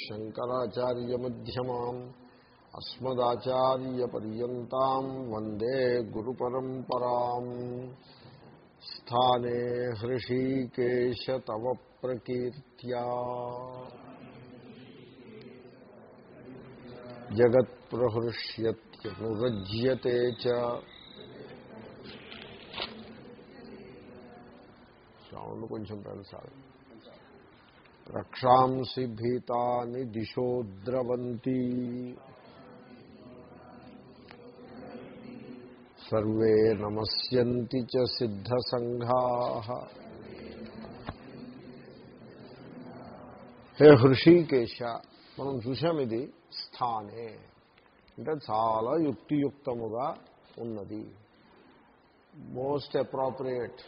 శంకరాచార్యమ్యమాన్ అస్మదాచార్యపర్యంతం వందే గురు పరంపరా స్థానే హృషీకేశ తవ ప్రకీర్త్యా జగత్ప్రహృష్యత్యనురజ్యతే చ సౌండ్ కొంచెం పెంచాలి రక్షాంసి భీతాని దిశో ద్రవంతి సర్వే నమస్యంతి చ సిద్ధసంఘా. హే హృషికేశ మనం చూసాం ఇది స్థానే. అంటే చాలా యుక్తియుక్తముగా ఉన్నది. మోస్ట్ అప్రాప్రియేట్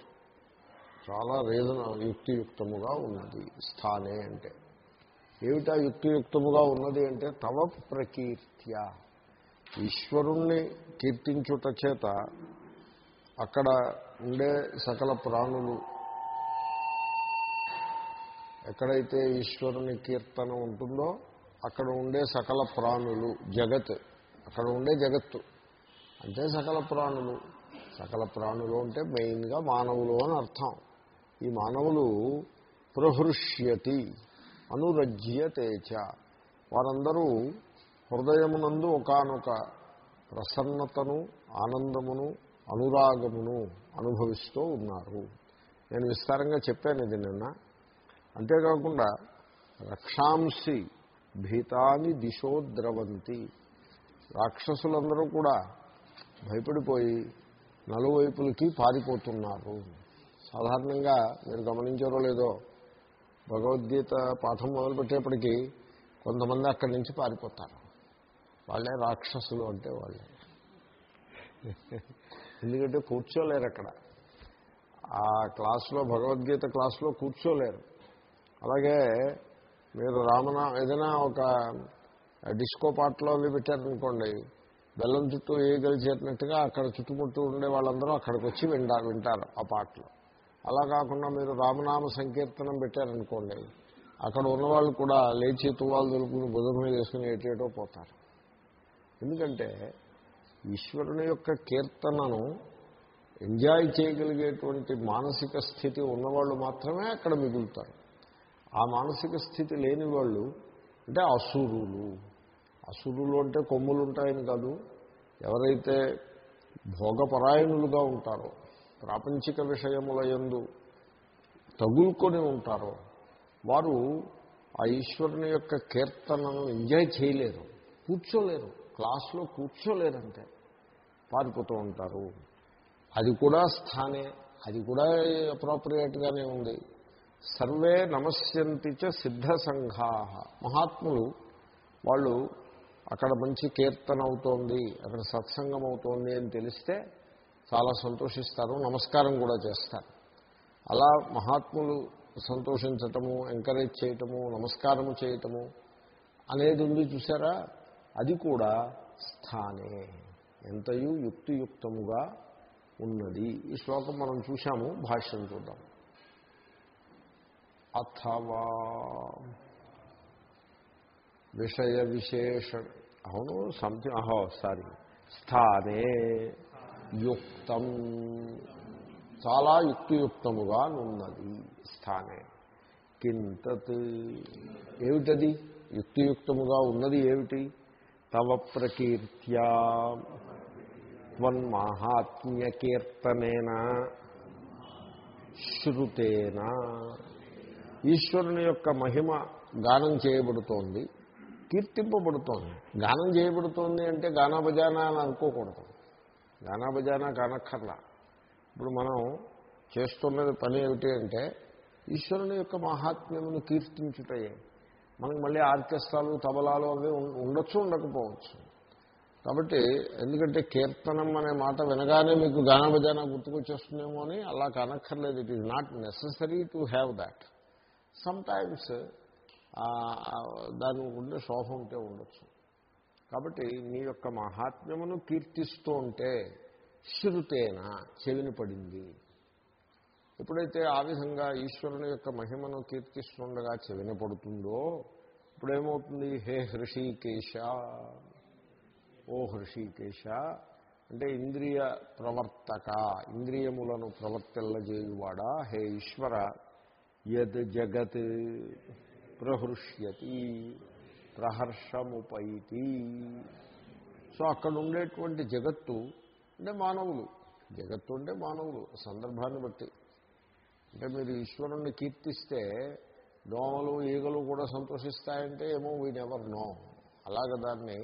చాలా రీజన్ యుక్తియుక్తముగా ఉన్నది. స్థానే అంటే. ఏమిటా యుక్తియుక్తముగా ఉన్నది అంటే తవ ప్రకీర్త్య. ఈశ్వరుణ్ణి కీర్తించుట చేత అక్కడ ఉండే సకల ప్రాణులు ఎక్కడైతే ఈశ్వరుని కీర్తన ఉంటుందో అక్కడ ఉండే సకల ప్రాణులు జగత్. అక్కడ ఉండే జగత్తు. అంటే సకల ప్రాణులు. సకల ప్రాణులు అంటే మెయిన్గా మానవులు అని అర్థం. ఈ మానవులు ప్రహృష్యతి అనురజ్యతేచ వారందరూ హృదయమునందు ఒకనొక ప్రసన్నతను ఆనందమును అనురాగమును అనుభవిస్తూ ఉన్నారు. నేను విస్తారంగా చెప్పాను ఇది నిన్న. అంతేకాకుండా రక్షాంసి భీతాని దిశోద్రవంతి రాక్షసులందరూ కూడా భయపడిపోయి నలువైపులకి పారిపోతున్నారు. సాధారణంగా మీరు గమనించారో లేదో భగవద్గీత పాఠం మొదలుపెట్టేప్పటికీ కొంతమంది అక్కడి నుంచి పారిపోతారు. వాళ్ళే రాక్షసులు అంటే వాళ్ళే. ఎందుకంటే కూర్చోలేరు అక్కడ. ఆ క్లాసులో భగవద్గీత క్లాసులో కూర్చోలేరు. అలాగే మీరు రామనా ఏదైనా ఒక డిస్కో పాటలో అవి పెట్టారనుకోండి బెల్లం చుట్టూ ఏ గెలిచేటట్టుగా అక్కడ చుట్టుముట్టు ఉండే వాళ్ళందరూ అక్కడికి వచ్చి వింటారు వింటారు ఆ పాటలు. అలా కాకుండా మీరు రామనామ సంకీర్తనం పెట్టారనుకోండి అక్కడ ఉన్నవాళ్ళు కూడా లేచి తువాలు దొరుకుని బుధం మీద వేసుకుని ఏటేటో పోతారు. ఎందుకంటే ఈశ్వరుని యొక్క కీర్తనను ఎంజాయ్ చేయగలిగేటువంటి మానసిక స్థితి ఉన్నవాళ్ళు మాత్రమే అక్కడ మిగులుతారు. ఆ మానసిక స్థితి లేని వాళ్ళు అంటే అసురులు అసురులు అంటే కొమ్ములు ఉంటాయని కాదు ఎవరైతే భోగపరాయణులుగా ఉంటారో ప్రాపంచిక విషయముల ఎందు తగులుకొని ఉంటారో వారు ఆ ఈశ్వరుని యొక్క కీర్తనను ఎంజాయ్ చేయలేరు కూర్చోలేరు క్లాస్లో కూర్చోలేరంటే పారిపోతూ ఉంటారు. అది కూడా స్థానే అది కూడా అప్రోప్రియేట్గానే ఉంది. సర్వే నమస్యంతి చ సిద్ధ సంఘా. మహాత్ములు వాళ్ళు అక్కడ మంచి కీర్తన అవుతోంది అక్కడ సత్సంగం అవుతోంది అని తెలిస్తే చాలా సంతోషిస్తారు నమస్కారం కూడా చేస్తారు. అలా మహాత్ములు సంతోషించటము ఎంకరేజ్ చేయటము నమస్కారము చేయటము అనేది ఉంది చూసారా? అది కూడా స్థానే. ఎంతయు యుక్తియుక్తముగా ఉన్నది. ఈ శ్లోకం మనం చూశాము భాష్యం చూద్దాం. అథవా విషయ విశేష అవును సంథింగ్ అహో సారీ. స్థానే. యుక్తం. చాలా యుక్తియుక్తముగా ఉన్నది స్థానే. కింతత్. ఏమిటది? యుక్తియుక్తముగా ఉన్నది ఏమిటి? తవ ప్రకీర్త్యా. త్వన్మాహాత్మ్యకీర్తనేన శృతేన ఈశ్వరుని యొక్క మహిమ గానం చేయబడుతోంది కీర్తింపబడుతోంది. గానం చేయబడుతోంది అంటే గానాభజానా అని అనుకోకూడదు. గానా బజానా కానక్కర్లా. ఇప్పుడు మనం చేస్తున్నది పని ఏమిటి అంటే ఈశ్వరుని యొక్క మహాత్మ్యమును కీర్తించుటయే. మనకి మళ్ళీ ఆర్కెస్ట్రాలు తబలాలు అవి ఉండొచ్చు ఉండకపోవచ్చు. కాబట్టి ఎందుకంటే కీర్తనం అనే మాట వినగానే మీకు గానభజాన గుర్తుకొచ్చేస్తుందేమో అని అలా కానక్కర్లేదు. It is not necessary to have that sometimes దాని ఉండే శోభ ఉంటే ఉండొచ్చు. కాబట్టి మీ యొక్క మహాత్మ్యమును కీర్తిస్తూ ఉంటే శృతేన చెవిని పడింది. ఎప్పుడైతే ఆ విధంగా ఈశ్వరుని యొక్క మహిమను కీర్తిస్తుండగా చెవిన పడుతుందో ఇప్పుడేమవుతుంది? హే హృషికేశ ఓ హృషికేశ అంటే ఇంద్రియ ప్రవర్తక ఇంద్రియములను ప్రవర్తిల్లజేయువాడా? హే ఈశ్వర యద్ జగత్ ప్రహృష్యతి. ప్రహర్షముపైతి. సో అక్కడ ఉండేటువంటి జగత్తు అంటే మానవులు. జగత్తు అంటే మానవులు సందర్భాన్ని బట్టి. అంటే మీరు ఈశ్వరుణ్ణి కీర్తిస్తే దోమలు ఈగలు కూడా సంతోషిస్తాయంటే ఏమో వీ నెవర్ నో అలాగ దాన్ని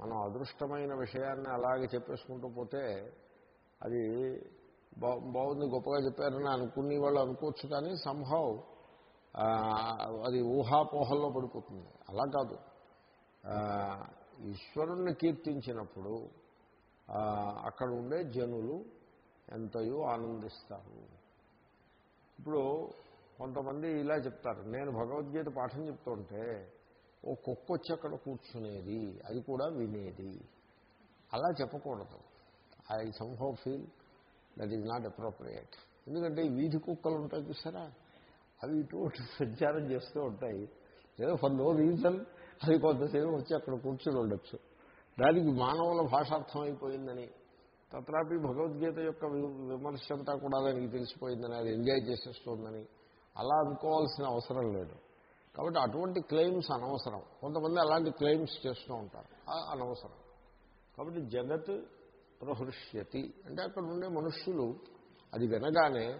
మనం అదృష్టమైన విషయాన్ని అలాగే చెప్పేసుకుంటూ పోతే అది బా బాగుంది గొప్పగా చెప్పారని అనుకునే వాళ్ళు అనుకోవచ్చు కానీ సంభవ్ అది ఊహాపోహల్లో పడిపోతుంది. అలా కాదు. ఈశ్వరుణ్ణి కీర్తించినప్పుడు అక్కడ ఉండే జనులు ఎంతయో ఆనందిస్తారు. ఇప్పుడు కొంతమంది ఇలా చెప్తారు. నేను భగవద్గీత పాఠం చెప్తుంటే ఓ కుక్క వచ్చి అక్కడ కూర్చునేది అది కూడా వినేది. అలా చెప్పకూడదు. I somehow feel that is not appropriate. ఎందుకంటే వీధి కుక్కలు ఉంటాయి చూసారా? అవి ఇటు సంచారం చేస్తూ ఉంటాయి. ఏదో ఫర్ నో రీజన్ అది కొంతసేపు వచ్చి అక్కడ కూర్చుని ఉండొచ్చు. దానికి మానవుల భాషార్థం అయిపోయిందని తత్రాపి భగవద్గీత యొక్క విమర్శ అంతా కూడా దానికి తెలిసిపోయిందని అది ఎంజాయ్ చేసేస్తుందని అలా అనుకోవాల్సిన అవసరం లేదు. కాబట్టి అటువంటి క్లెయిమ్స్ అనవసరం. కొంతమంది అలాంటి క్లెయిమ్స్ చేస్తూ ఉంటారు. అనవసరం. కాబట్టి జగత్ ప్రహృష్యతి. అంటే అక్కడ ఉండే మనుష్యులు అది వినగానే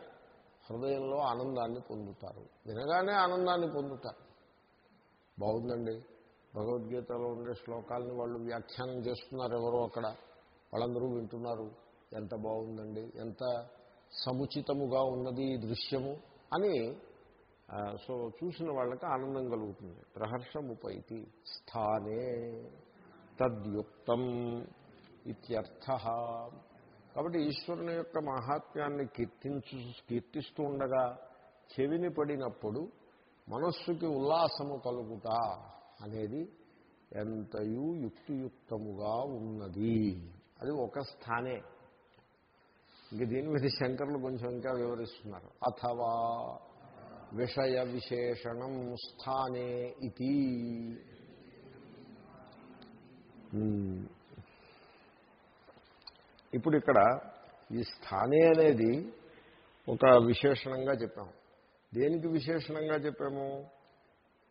హృదయంలో ఆనందాన్ని పొందుతారు. వినగానే ఆనందాన్ని పొందుతారు. బాగుందండి. భగవద్గీతలో ఉండే శ్లోకాలను వాళ్ళు వ్యాఖ్యానం చేస్తున్నారు ఎవరో అక్కడ. వాళ్ళందరూ వింటున్నారు. ఎంత బాగుందండి. ఎంత సముచితముగా ఉన్నది ఈ దృశ్యము అని సో చూసిన వాళ్ళకి ఆనందం కలుగుతుంది. ప్రహర్షముపైతి స్థానే తద్యుక్తం ఇత్యర్థ. కాబట్టి ఈశ్వరుని యొక్క మహాత్మ్యాన్ని కీర్తించు కీర్తిస్తూ ఉండగా చెవిని పడినప్పుడు మనస్సుకి ఉల్లాసము కలుగుట అనేది ఎంతయూ యుక్తియుక్తముగా ఉన్నది. అది ఒక స్థానే. ఇంక దీని మీద శంకర్లు కొంచెం ఇంకా వివరిస్తున్నారు. అథవా విషయ విశేషణం స్థానే ఇది ఇప్పుడు ఇక్కడ ఈ స్థానే అనేది ఒక విశేషణంగా చెప్పాము దేనికి విశేషణంగా చెప్పాము?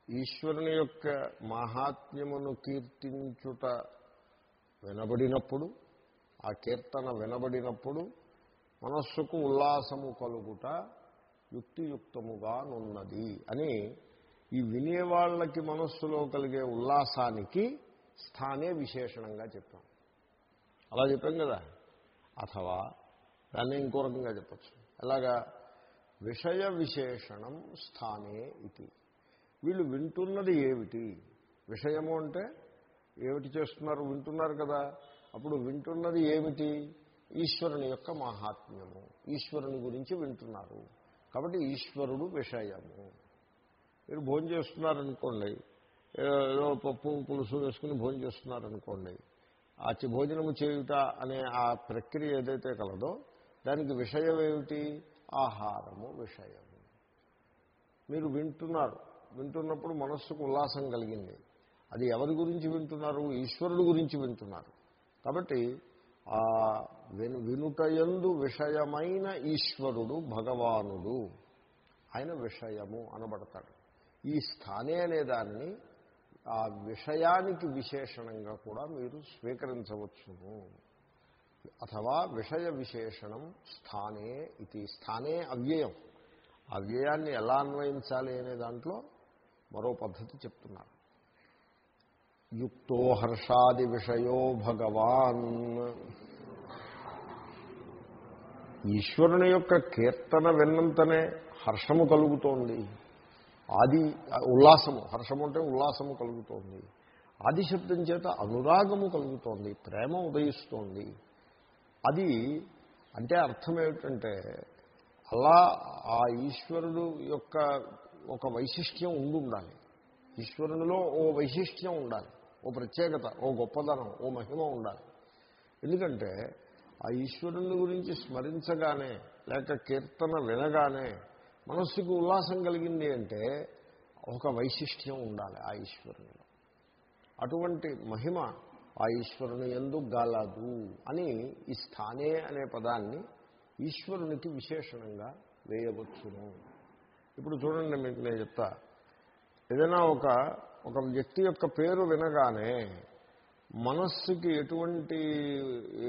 ఈశ్వరుని యొక్క మహాత్మ్యమును కీర్తించుట వినబడినప్పుడు ఆ కీర్తన వినబడినప్పుడు మనస్సుకు ఉల్లాసము కలుగుట యుక్తియుక్తముగా నున్నది అని ఈ వినేవాళ్ళకి మనస్సులో కలిగే ఉల్లాసానికి స్థానే విశేషణంగా చెప్పాం. అలా చెప్పాం కదా? అథవా దాన్ని ఇంకో రకంగా చెప్పచ్చు. అలాగా విషయ విశేషణం స్థానే ఇది. వీళ్ళు వింటున్నది ఏమిటి? విషయము అంటే ఏమిటి చేస్తున్నారు? వింటున్నారు కదా. అప్పుడు వింటున్నది ఏమిటి? ఈశ్వరుని యొక్క మహాత్మ్యము. ఈశ్వరుని గురించి వింటున్నారు. కాబట్టి ఈశ్వరుడు విషయము. మీరు భోజనం చేస్తున్నారనుకోండి ఏదో పప్పు పులుసు వేసుకుని భోజనం చేస్తున్నారనుకోండి ఆ భోజనము చేయుట అనే ఆ ప్రక్రియ ఏదైతే కలదో దానికి విషయం ఏమిటి ఆహారము విషయము. మీరు వింటున్నారు. వింటున్నప్పుడు మనస్సుకు ఉల్లాసం కలిగింది. అది ఎవరి గురించి వింటున్నారు? ఈశ్వరుడు గురించి వింటున్నారు. కాబట్టి ఆ విను వినుటయందు విషయమైన ఈశ్వరుడు భగవానుడు. ఆయన విషయము అనబడతాడు. ఈ స్థానే అనే దాన్ని ఆ విషయానికి విశేషణంగా కూడా మీరు స్వీకరించవచ్చును. అథవా విషయ విశేషణం స్థానే ఇది స్థానే అవ్యయం. అవ్యయాన్ని ఎలా అన్వయించాలి అనే దాంట్లో మరో పద్ధతి చెప్తున్నారు. యుక్తో హర్షాది విషయో భగవాన్. ఈశ్వరుని యొక్క కీర్తన విన్నంతనే హర్షము కలుగుతోంది. ఆది ఉల్లాసము హర్షము అంటే ఉల్లాసము కలుగుతోంది. ఆదిశబ్దం చేత అనురాగము కలుగుతోంది ప్రేమ ఉదయిస్తోంది. అది అంటే అర్థం ఏమిటంటే అలా ఆ ఈశ్వరుడు యొక్క ఒక వైశిష్ట్యం ఉండి ఉండాలి ఈశ్వరునిలో ఓ వైశిష్ట్యం ఉండాలి ఓ ప్రత్యేకత ఓ గొప్పదనం ఓ మహిమ ఉండాలి. ఎందుకంటే ఆ ఈశ్వరుని గురించి స్మరించగానే లేక కీర్తన వినగానే మనస్సుకు ఉల్లాసం కలిగింది అంటే ఒక వైశిష్ట్యం ఉండాలి ఆ ఈశ్వరునిలో. అటువంటి మహిమ ఆ ఈశ్వరుని ఎందు గలదు అని ఈ స్థానే అనే పదాన్ని ఈశ్వరునికి విశేషణంగా వేయవచ్చును. ఇప్పుడు చూడండి మీకు నేను చెప్తా. ఏదైనా ఒక ఒక వ్యక్తి యొక్క పేరు వినగానే మనస్సుకి ఎటువంటి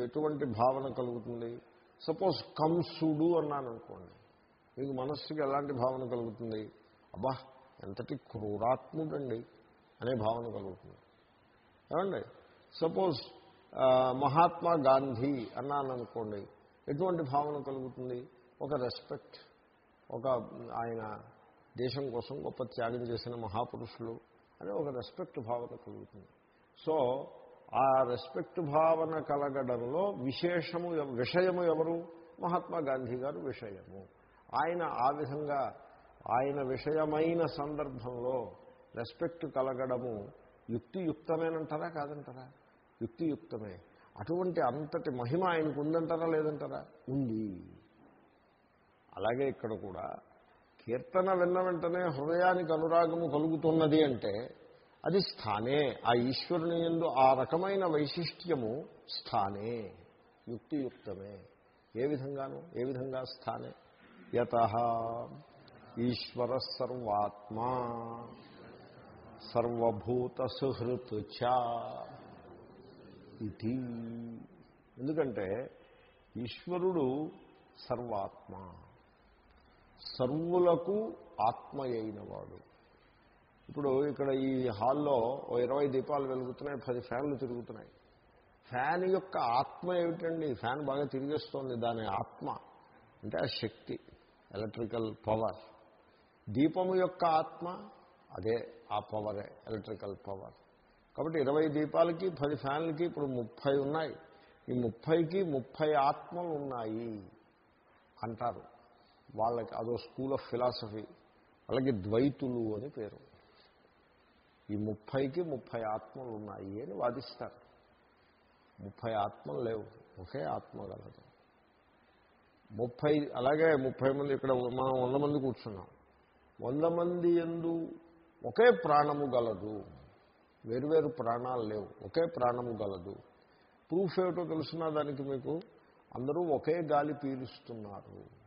ఎటువంటి భావన కలుగుతుంది? సపోజ్ కంసుడు అన్నాను అనుకోండి మీకు మనస్సుకి ఎలాంటి భావన కలుగుతుంది? అబ్బా ఎంతటి క్రూరాత్ముడండి అనే భావన కలుగుతుంది. ఏమండి? సపోజ్ మహాత్మా గాంధీ అన్నాను అనుకోండి ఎటువంటి భావన కలుగుతుంది? ఒక రెస్పెక్ట్ ఒక ఆయన దేశం కోసం గొప్ప త్యాగం చేసిన మహాపురుషులు అనే ఒక రెస్పెక్ట్ భావన కలుగుతుంది. సో ఆ రెస్పెక్ట్ భావన కలగడంలో విశేషము విషయము ఎవరు? మహాత్మా గాంధీ గారు విషయము. ఆయన ఆ విధంగా ఆయన విషయమైన సందర్భంలో రెస్పెక్ట్ కలగడము యుక్తియుక్తమేనంటారా కాదంటారా? యుక్తియుక్తమే. అటువంటి అంతటి మహిమ ఆయనకు ఉందంటారా లేదంటారా? ఉంది. అలాగే ఇక్కడ కూడా కీర్తన విన్న వెంటనే హృదయానికి అనురాగము కలుగుతున్నది అంటే అది స్థానే. ఆ ఈశ్వరుని ఎందు ఆ రకమైన వైశిష్ట్యము స్థానే. యుక్తియుక్తమే. ఏ విధంగాను? ఏ విధంగా స్థానే? యత ఈశ్వర సర్వాత్మా సర్వభూత సుహృత్ చ ఇది ఎందుకంటే ఈశ్వరుడు సర్వాత్మ సర్వులకు ఆత్మ అయినవాడు ఇప్పుడు ఇక్కడ ఈ హాల్లో ఓ ఇరవై దీపాలు వెలుగుతున్నాయి పది ఫ్యాన్లు తిరుగుతున్నాయి. ఫ్యాన్ యొక్క ఆత్మ ఏమిటండి? ఫ్యాన్ బాగా తిరిగేస్తోంది దాని ఆత్మ. అంటే ఆ శక్తి. Electrical power. దీపము యొక్క ఆత్మ అదే ఆ పవరే ఎలక్ట్రికల్ పవర్. కాబట్టి ఇరవై దీపాలకి పది ఫ్యాన్లకి ఇప్పుడు ముప్పై ఉన్నాయి. ఈ ముప్పైకి ముప్పై ఆత్మలు ఉన్నాయి అంటారు. వాళ్ళకి అదో స్కూల్ ఆఫ్ ఫిలాసఫీ వాళ్ళకి ద్వైతులు అని పేరు. ఈ ముప్పైకి ముప్పై ఆత్మలు ఉన్నాయి అని వాదిస్తారు. ముప్పై ఆత్మలు లేవు ఒకే ఆత్మ కలదు. ముప్పై అలాగే ముప్పై మంది ఇక్కడ మనం వంద మంది కూర్చున్నాం. వంద మంది ఎందు ఒకే ప్రాణము గలదు. వేరువేరు ప్రాణాలు లేవు. ఒకే ప్రాణము గలదు. ప్రూఫ్ ఏమిటో తెలుసున్నా దానికి మీకు? అందరూ ఒకే గాలి పీలుస్తున్నారు.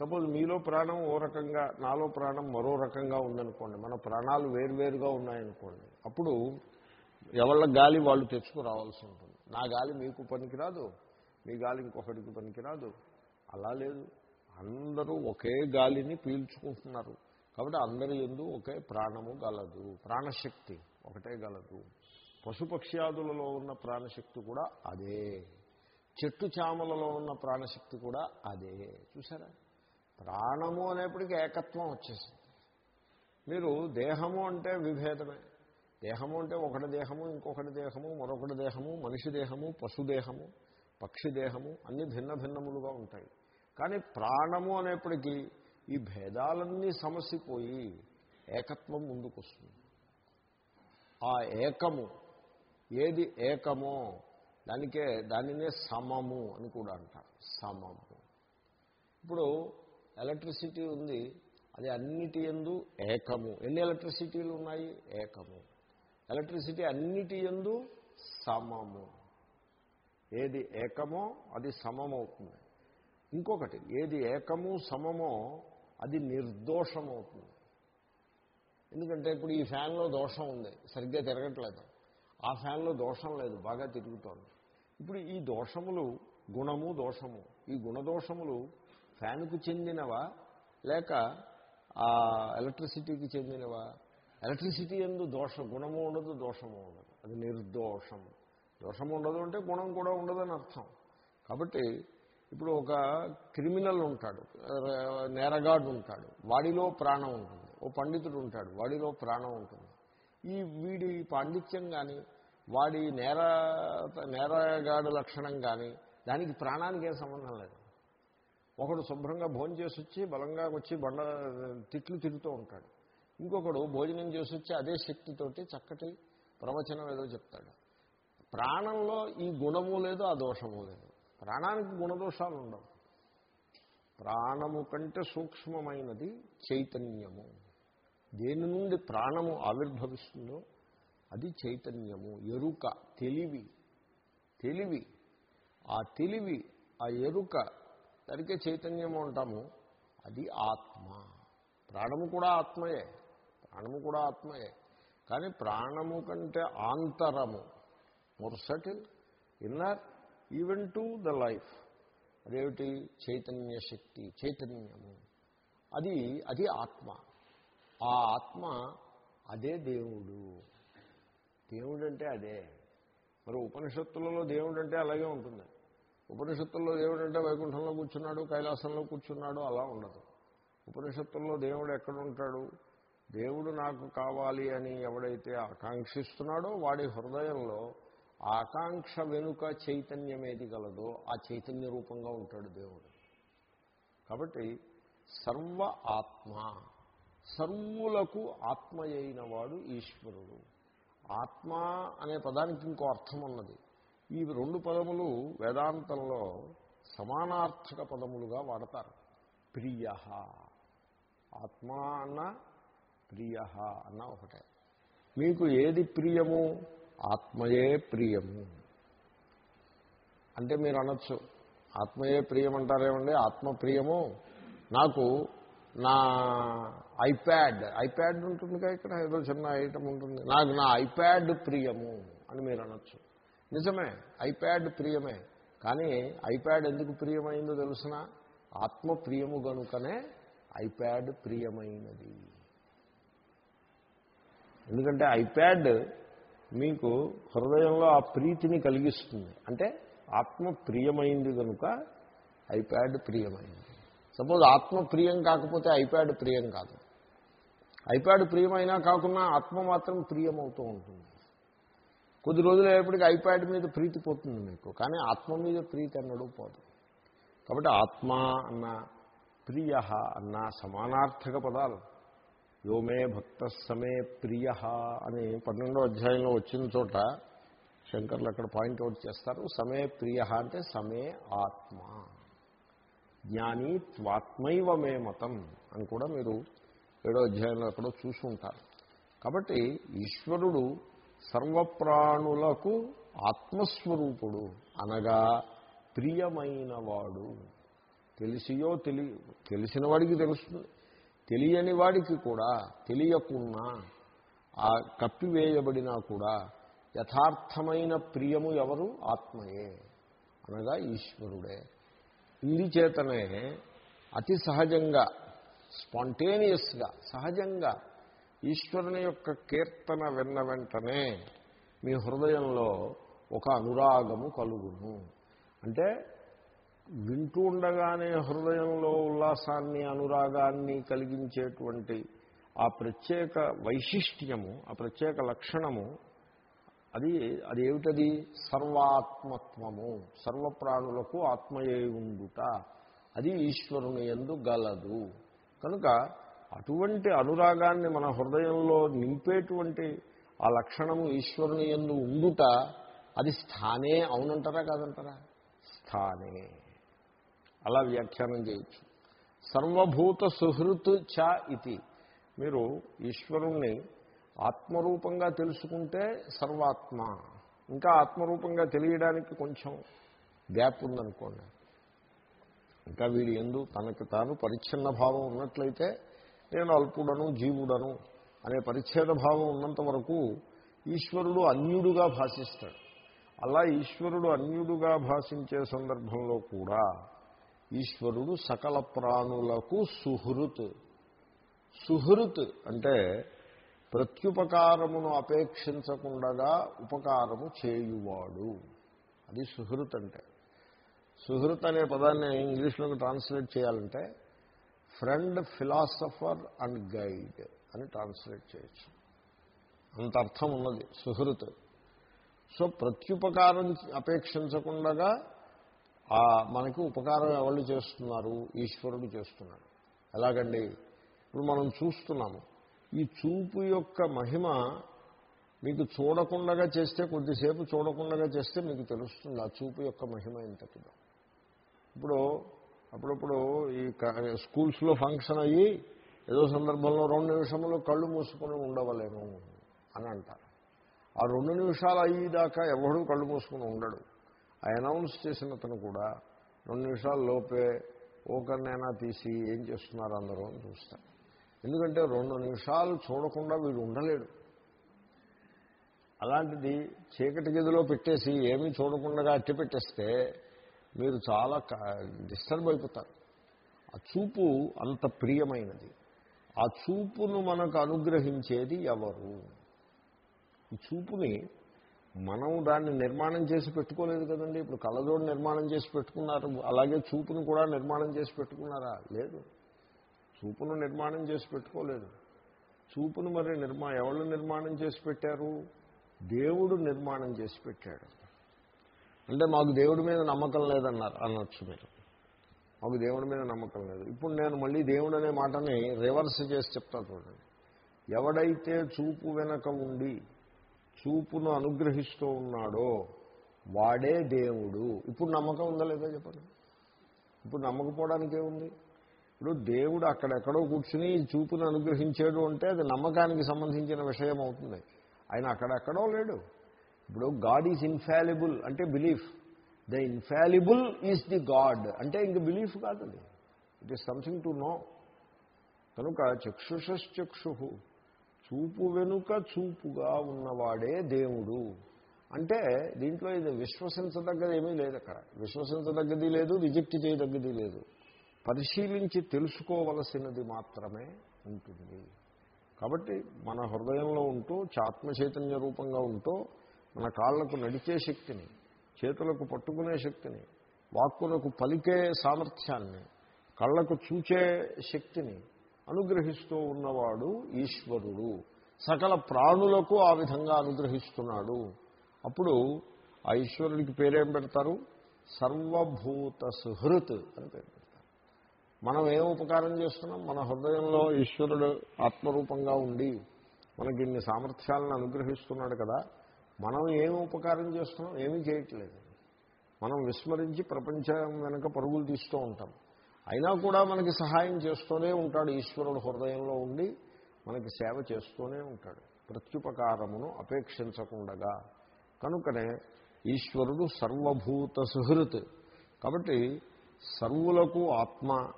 సపోజ్ మీలో ప్రాణం ఓ రకంగా నాలో ప్రాణం మరో రకంగా ఉందనుకోండి. మన ప్రాణాలు వేరువేరుగా ఉన్నాయనుకోండి. అప్పుడు ఎవళ్ళ గాలి వాళ్ళు తెచ్చుకురావాల్సి ఉంటుంది. నా గాలి మీకు పనికిరాదు. మీ గాలి ఇంకొకటికి పనికిరాదు. అలా లేదు. అందరూ ఒకే గాలిని పీల్చుకుంటున్నారు. కాబట్టి అందరి ఎందు ఒకే ప్రాణము గలదు. ప్రాణశక్తి ఒకటే గలదు. పశుపక్ష్యాదులలో ఉన్న ప్రాణశక్తి కూడా అదే. చెట్టు చామలలో ఉన్న ప్రాణశక్తి కూడా అదే. చూసారా? ప్రాణము అనేప్పటికీ ఏకత్వం వచ్చేసింది. మీరు దేహము అంటే విభేదమే. దేహము అంటే ఒకటి దేహము ఇంకొకటి దేహము మరొకటి దేహము మనిషి దేహము పశుదేహము పక్షి దేహము అన్ని భిన్న భిన్నములుగా ఉంటాయి. కానీ ప్రాణము అనేప్పటికీ ఈ భేదాలన్నీ సమసిపోయి ఏకత్వం ముందుకొస్తుంది. ఆ ఏకము ఏది ఏకమో దానికే దానినే సమము అని కూడా అంటారు. సమము. ఇప్పుడు ఎలక్ట్రిసిటీ ఉంది అది అన్నిటి ఎందు ఏకము. ఎన్ని ఎలక్ట్రిసిటీలు ఉన్నాయి? ఏకము. ఎలక్ట్రిసిటీ అన్నిటి ఎందు సమము. ఏది ఏకమో అది సమమవుతుంది. ఇంకొకటి ఏది ఏకము సమమో అది నిర్దోషమవుతుంది. ఎందుకంటే ఇప్పుడు ఈ ఫ్యాన్లో దోషం ఉంది సరిగ్గా తిరగట్లేదు. ఆ ఫ్యాన్లో దోషం లేదు బాగా తిరుగుతోంది. ఇప్పుడు ఈ దోషములు గుణము దోషము. ఈ గుణదోషములు ఫ్యాన్కు చెందినవా లేక ఆ ఎలక్ట్రిసిటీకి చెందినవా? ఎలక్ట్రిసిటీ ఎందు దోష గుణము ఉండదు దోషము ఉండదు. అది నిర్దోషము. దోషము ఉండదు అంటే గుణం కూడా ఉండదని అర్థం. కాబట్టి ఇప్పుడు ఒక క్రిమినల్ ఉంటాడు నేరగాడు ఉంటాడు వాడిలో ప్రాణం ఉంటుంది ఓ పండితుడు ఉంటాడు వాడిలో ప్రాణం ఉంటుంది. ఈ వీడి పాండిత్యం కానీ వాడి నేర నేరగాడు లక్షణం కానీ దానికి ప్రాణానికి ఏం సంబంధం లేదు. ఒకడు శుభ్రంగా భోజనం చేసి వచ్చి బలంగా వచ్చి బండ తిట్లు తిరుగుతూ ఉంటాడు. ఇంకొకడు భోజనం చేసి వచ్చి అదే శక్తితోటి చక్కటి ప్రవచనం ఏదో చెప్తాడు. ప్రాణంలో ఈ గుణము లేదు ఆ దోషము లేదు. ప్రాణానికి గుణదోషాలు ఉండవు. ప్రాణము కంటే సూక్ష్మమైనది చైతన్యము. దేని నుండి ప్రాణము ఆవిర్భవిస్తుందో అది చైతన్యము. ఎరుక తెలివి తెలివి. ఆ తెలివి ఆ ఎరుక దానికే చైతన్యము అంటాము. అది ఆత్మ. ప్రాణము కూడా ఆత్మయే. ప్రాణము కూడా ఆత్మయే. కానీ ప్రాణము కంటే ఆంతరము. More inner even to the life. అదేమిటి? చైతన్య శక్తి చైతన్యము. అది అది ఆత్మ. ఆ ఆత్మ అదే దేవుడు. దేవుడు అంటే అదే. మరి ఉపనిషత్తులలో దేవుడు అంటే అలాగే ఉంటుంది. ఉపనిషత్తుల్లో దేవుడు అంటే వైకుంఠంలో కూర్చున్నాడు కైలాసంలో కూర్చున్నాడు అలా ఉండదు. ఉపనిషత్తుల్లో దేవుడు ఎక్కడ ఉంటాడు దేవుడు నాకు కావాలి అని ఎవడైతే ఆకాంక్షిస్తున్నాడో వాడి హృదయంలో ఆకాంక్ష వెనుక చైతన్యం ఏది గలదో ఆ చైతన్య రూపంగా ఉంటాడు దేవుడు. కాబట్టి సర్వ ఆత్మ సర్వులకు ఆత్మయైన వాడు ఈశ్వరుడు. ఆత్మ అనే పదానికి ఇంకో అర్థం ఉన్నది. ఈ రెండు పదములు వేదాంతంలో సమానార్థక పదములుగా వాడతారు. ప్రియ ఆత్మ అన్న ప్రియ అన్న ఒకటే. మీకు ఏది ప్రియము ఆత్మయే ప్రియము. అంటే మీరు అనొచ్చు. ఆత్మయే ప్రియం అంటారేమండి ఆత్మ ప్రియము నాకు నా ఐప్యాడ్ ఐప్యాడ్ ఉంటుందిగా ఇక్కడ? ఏదో చిన్న ఐటమ్ ఉంటుంది. నాకు నా ఐప్యాడ్ ప్రియము అని మీరు అనొచ్చు. నిజమే ఐప్యాడ్ ప్రియమే. కానీ ఐప్యాడ్ ఎందుకు ప్రియమైందో తెలుసిన? ఆత్మ ప్రియము గనుకనే ఐప్యాడ్ ప్రియమైనది. ఎందుకంటే ఐప్యాడ్ మీకు హృదయంలో ఆ ప్రీతిని కలిగిస్తుంది. అంటే ఆత్మ ప్రియమైంది కనుక ఐప్యాడ్ ప్రియమైంది. సపోజ్ ఆత్మ ప్రియం కాకపోతే ఐప్యాడ్ ప్రియం కాదు. ఐప్యాడ్ ప్రియమైనా కాకుండా ఆత్మ మాత్రం ప్రియమవుతూ ఉంటుంది. కొద్ది రోజులు అయ్యేప్పటికీ ఐప్యాడ్ మీద ప్రీతి పోతుంది మీకు. కానీ ఆత్మ మీద ప్రీతి అన్నడు పోదు. కాబట్టి ఆత్మ అన్న ప్రియ అన్న సమానార్థక పదాలు. యోమే భక్త సమే ప్రియ అని పన్నెండో అధ్యాయంలో వచ్చిన చోట శంకర్లు అక్కడ పాయింట్అవుట్ చేస్తారు. సమే ప్రియ అంటే సమే ఆత్మ. జ్ఞాని త్వాత్మైవ మే మతం అని కూడా మీరు ఏడో అధ్యాయంలో ఎక్కడో చూసుంటారు కాబట్టి ఈశ్వరుడు సర్వప్రాణులకు ఆత్మస్వరూపుడు అనగా ప్రియమైనవాడు. తెలిసియో తెలి తెలిసిన వాడికి తెలుస్తుంది. తెలియని వాడికి కూడా తెలియకున్నా ఆ కప్పివేయబడినా కూడా యథార్థమైన ప్రియము ఎవరు? ఆత్మయే. అనగా ఈశ్వరుడే. ఇందుచేతనే అతి సహజంగా స్పాంటేనియస్గా సహజంగా ఈశ్వరుని యొక్క కీర్తన విన్న వెంటనే మీ హృదయంలో ఒక అనురాగము కలుగును. అంటే వింటూ ఉండగానే హృదయంలో ఉల్లాసాన్ని అనురాగాన్ని కలిగించేటువంటి ఆ ప్రత్యేక వైశిష్ట్యము ఆ ప్రత్యేక లక్షణము అది అది ఏమిటది సర్వాత్మత్వము సర్వప్రాణులకు ఆత్మయే ఉండుట అది ఈశ్వరుని ఎందు గలదు. కనుక అటువంటి అనురాగాన్ని మన హృదయంలో నింపేటువంటి ఆ లక్షణము ఈశ్వరుని ఎందు ఉండుట అది స్థానే అవునంటారా కాదంటారా? స్థానే. అలా వ్యాఖ్యానం చేయొచ్చు. సర్వభూత సుహృత్ చ ఇది. మీరు ఈశ్వరుణ్ణి ఆత్మరూపంగా తెలుసుకుంటే సర్వాత్మ. ఇంకా ఆత్మరూపంగా తెలియడానికి కొంచెం గ్యాప్ ఉందనుకోండి. ఇంకా వీడి ఎందు తనకు తాను పరిచ్ఛిన్న భావం ఉన్నట్లయితే నేను అల్పుడను జీవుడను అనే పరిచ్ఛేద భావం ఉన్నంత వరకు ఈశ్వరుడు అన్యుడుగా భాషిస్తాడు. అలా ఈశ్వరుడు అన్యుడుగా భాషించే సందర్భంలో కూడా ఈశ్వరుడు సకల ప్రాణులకు సుహృత్. సుహృత్ అంటే ప్రత్యుపకారమును అపేక్షించకుండా ఉపకారము చేయువాడు. అది సుహృత్ అంటే. సుహృత్ అనే పదాన్ని ఇంగ్లీష్లోకి ట్రాన్స్లేట్ చేయాలంటే ఫ్రెండ్ ఫిలాసఫర్ అండ్ గైడ్ అని ట్రాన్స్లేట్ చేయొచ్చు. అంత అర్థం ఉన్నది. సుహృత్. సో ప్రత్యుపకారం అపేక్షించకుండా మనకి ఉపకారం ఎవరు చేస్తున్నారు? ఈశ్వరుడు చేస్తున్నాడు. ఎలాగండి? ఇప్పుడు మనం చూస్తున్నాము. ఈ చూపు యొక్క మహిమ మీకు చూడకుండా చేస్తే కొద్దిసేపు చూడకుండా చేస్తే మీకు తెలుస్తుంది ఆ చూపు యొక్క మహిమ ఎంతటిదో ఇప్పుడు అప్పుడప్పుడు ఈ స్కూల్స్లో ఫంక్షన్ అయ్యి ఏదో సందర్భంలో రెండు నిమిషంలో కళ్ళు మూసుకొని ఉండవలేము అని అంటారు. ఆ రెండు నిమిషాలు అయ్యేదాకా ఎవడూ కళ్ళు మూసుకొని ఉండడు. ఆ అనౌన్స్ చేసిన అతను కూడా రెండు నిమిషాల లోపే ఓకర్నైనా తీసి ఏం చేస్తున్నారు అందరూ అని చూస్తారు ఎందుకంటే రెండు నిమిషాలు చూడకుండా వీడు ఉండలేడు. అలాంటిది చీకటి గదిలో పెట్టేసి ఏమీ చూడకుండా అట్టి పెట్టేస్తే మీరు చాలా డిస్టర్బ్ అయిపోతారు. ఆ చూపు అంత ప్రియమైనది. ఆ చూపును మనకు అనుగ్రహించేది ఎవరు? ఈ చూపుని మనం దాన్ని నిర్మాణం చేసి పెట్టుకోలేదు కదండి. ఇప్పుడు కళ్ళజోడు నిర్మాణం చేసి పెట్టుకున్నారు. అలాగే చూపును కూడా నిర్మాణం చేసి పెట్టుకున్నారా? లేదు. చూపును నిర్మాణం చేసి పెట్టుకోలేదు. చూపును మరి నిర్మా ఎవరు నిర్మాణం చేసి పెట్టారు? దేవుడు నిర్మాణం చేసి పెట్టాడు. అంటే మాకు దేవుడి మీద నమ్మకం లేదన్నారు అనొచ్చు మీరు. మాకు దేవుడి మీద నమ్మకం లేదు. ఇప్పుడు నేను మళ్ళీ దేవుడు అనే మాటని రివర్స్ చేసి చెప్తా చూడండి. ఎవడైతే చూపు వెనక ఉండి చూపును అనుగ్రహిస్తూ ఉన్నాడో వాడే దేవుడు. ఇప్పుడు నమ్మకం ఉందా లేదా చెప్పండి? ఇప్పుడు నమ్మకపోవడానికి ఏముంది? ఇప్పుడు దేవుడు అక్కడెక్కడో కూర్చుని చూపును అనుగ్రహించాడు అంటే అది నమ్మకానికి సంబంధించిన విషయం అవుతుంది. ఆయన అక్కడెక్కడో లేడు. ఇప్పుడు గాడ్ ఈజ్ ఇన్ఫాలిబుల్ అంటే belief the infallible is the God అంటే ఇంక బిలీఫ్ కాదు అది. It is something to know కనుక చక్షుషశ్చక్షు. చూపు వెనుక చూపుగా ఉన్నవాడే దేవుడు. అంటే దీంట్లో ఇది విశ్వసించదగ్గది ఏమీ లేదు అక్కడ. విశ్వసించదగ్గది లేదు రిజెక్ట్ చేయదగ్గది లేదు. పరిశీలించి తెలుసుకోవలసినది మాత్రమే ఉంటుంది. కాబట్టి మన హృదయంలో ఉంటూ ఆత్మ చైతన్య రూపంగా ఉంటూ మన కాళ్ళకు నడిచే శక్తిని చేతులకు పట్టుకునే శక్తిని వాక్కులకు పలికే సామర్థ్యాన్ని కళ్ళకు చూచే శక్తిని అనుగ్రహిస్తూ ఉన్నవాడు ఈశ్వరుడు. సకల ప్రాణులకు ఆ విధంగా అనుగ్రహిస్తున్నాడు. అప్పుడు ఆ ఈశ్వరుడికి పేరేం పెడతారు? సర్వభూత సుహృత్ అని పేరు పెడతారు. మనం ఏం ఉపకారం చేస్తున్నాం? మన హృదయంలో ఈశ్వరుడు ఆత్మరూపంగా ఉండి మనకి ఇన్ని సామర్థ్యాలను అనుగ్రహిస్తున్నాడు కదా మనం ఏమి ఉపకారం చేస్తున్నాం? ఏమీ చేయట్లేదు. మనం విస్మరించి ప్రపంచం వెనుక పరుగులు తీస్తూ ఉంటాం. అయినా కూడా మనకి సహాయం చేస్తూనే ఉంటాడు. ఈశ్వరుడు హృదయంలో ఉండి మనకి సేవ చేస్తూనే ఉంటాడు. ప్రత్యుపకారమును అపేక్షించకుండగా. కనుకనే ఈశ్వరుడు సర్వభూత సుహృత్. కాబట్టి సర్వులకు ఆత్మ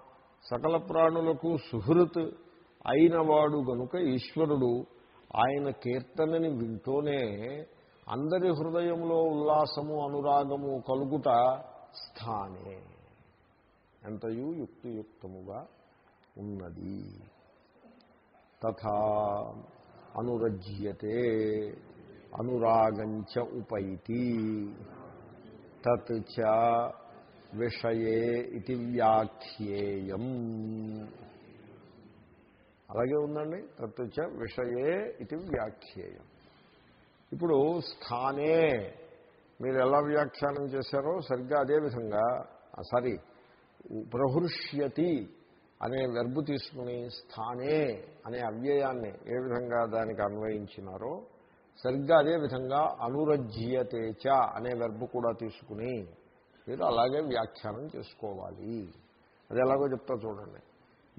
సకల ప్రాణులకు సుహృత్ అయినవాడు గనుక ఈశ్వరుడు ఆయన కీర్తనని వింటూనే అందరి హృదయంలో ఉల్లాసము అనురాగము కలుగుట స్థానే. ఎంతయు యుక్తియుక్తముగా ఉన్నది. తథా అనురజ్యతే అనురాగంచ ఉపైతి. తత్ చ విషయే ఇది వ్యాఖ్యేయం. అలాగే ఉందండి. తత్వచ చ విషయే ఇది వ్యాఖ్యేయం. ఇప్పుడు స్థానే మీరు ఎలా వ్యాఖ్యానం చేశారో సరిగ్గా అదేవిధంగా సారీ ప్రహృష్యతి అనే వెర్బు తీసుకుని స్థానే అనే అవ్యయాన్ని ఏ విధంగా దానికి అన్వయించినారో సరిగ్గా అదేవిధంగా అనురజ్యతేచ అనే వెర్బు కూడా తీసుకుని మీరు అలాగే వ్యాఖ్యానం చేసుకోవాలి. అది ఎలాగో చెప్తా చూడండి.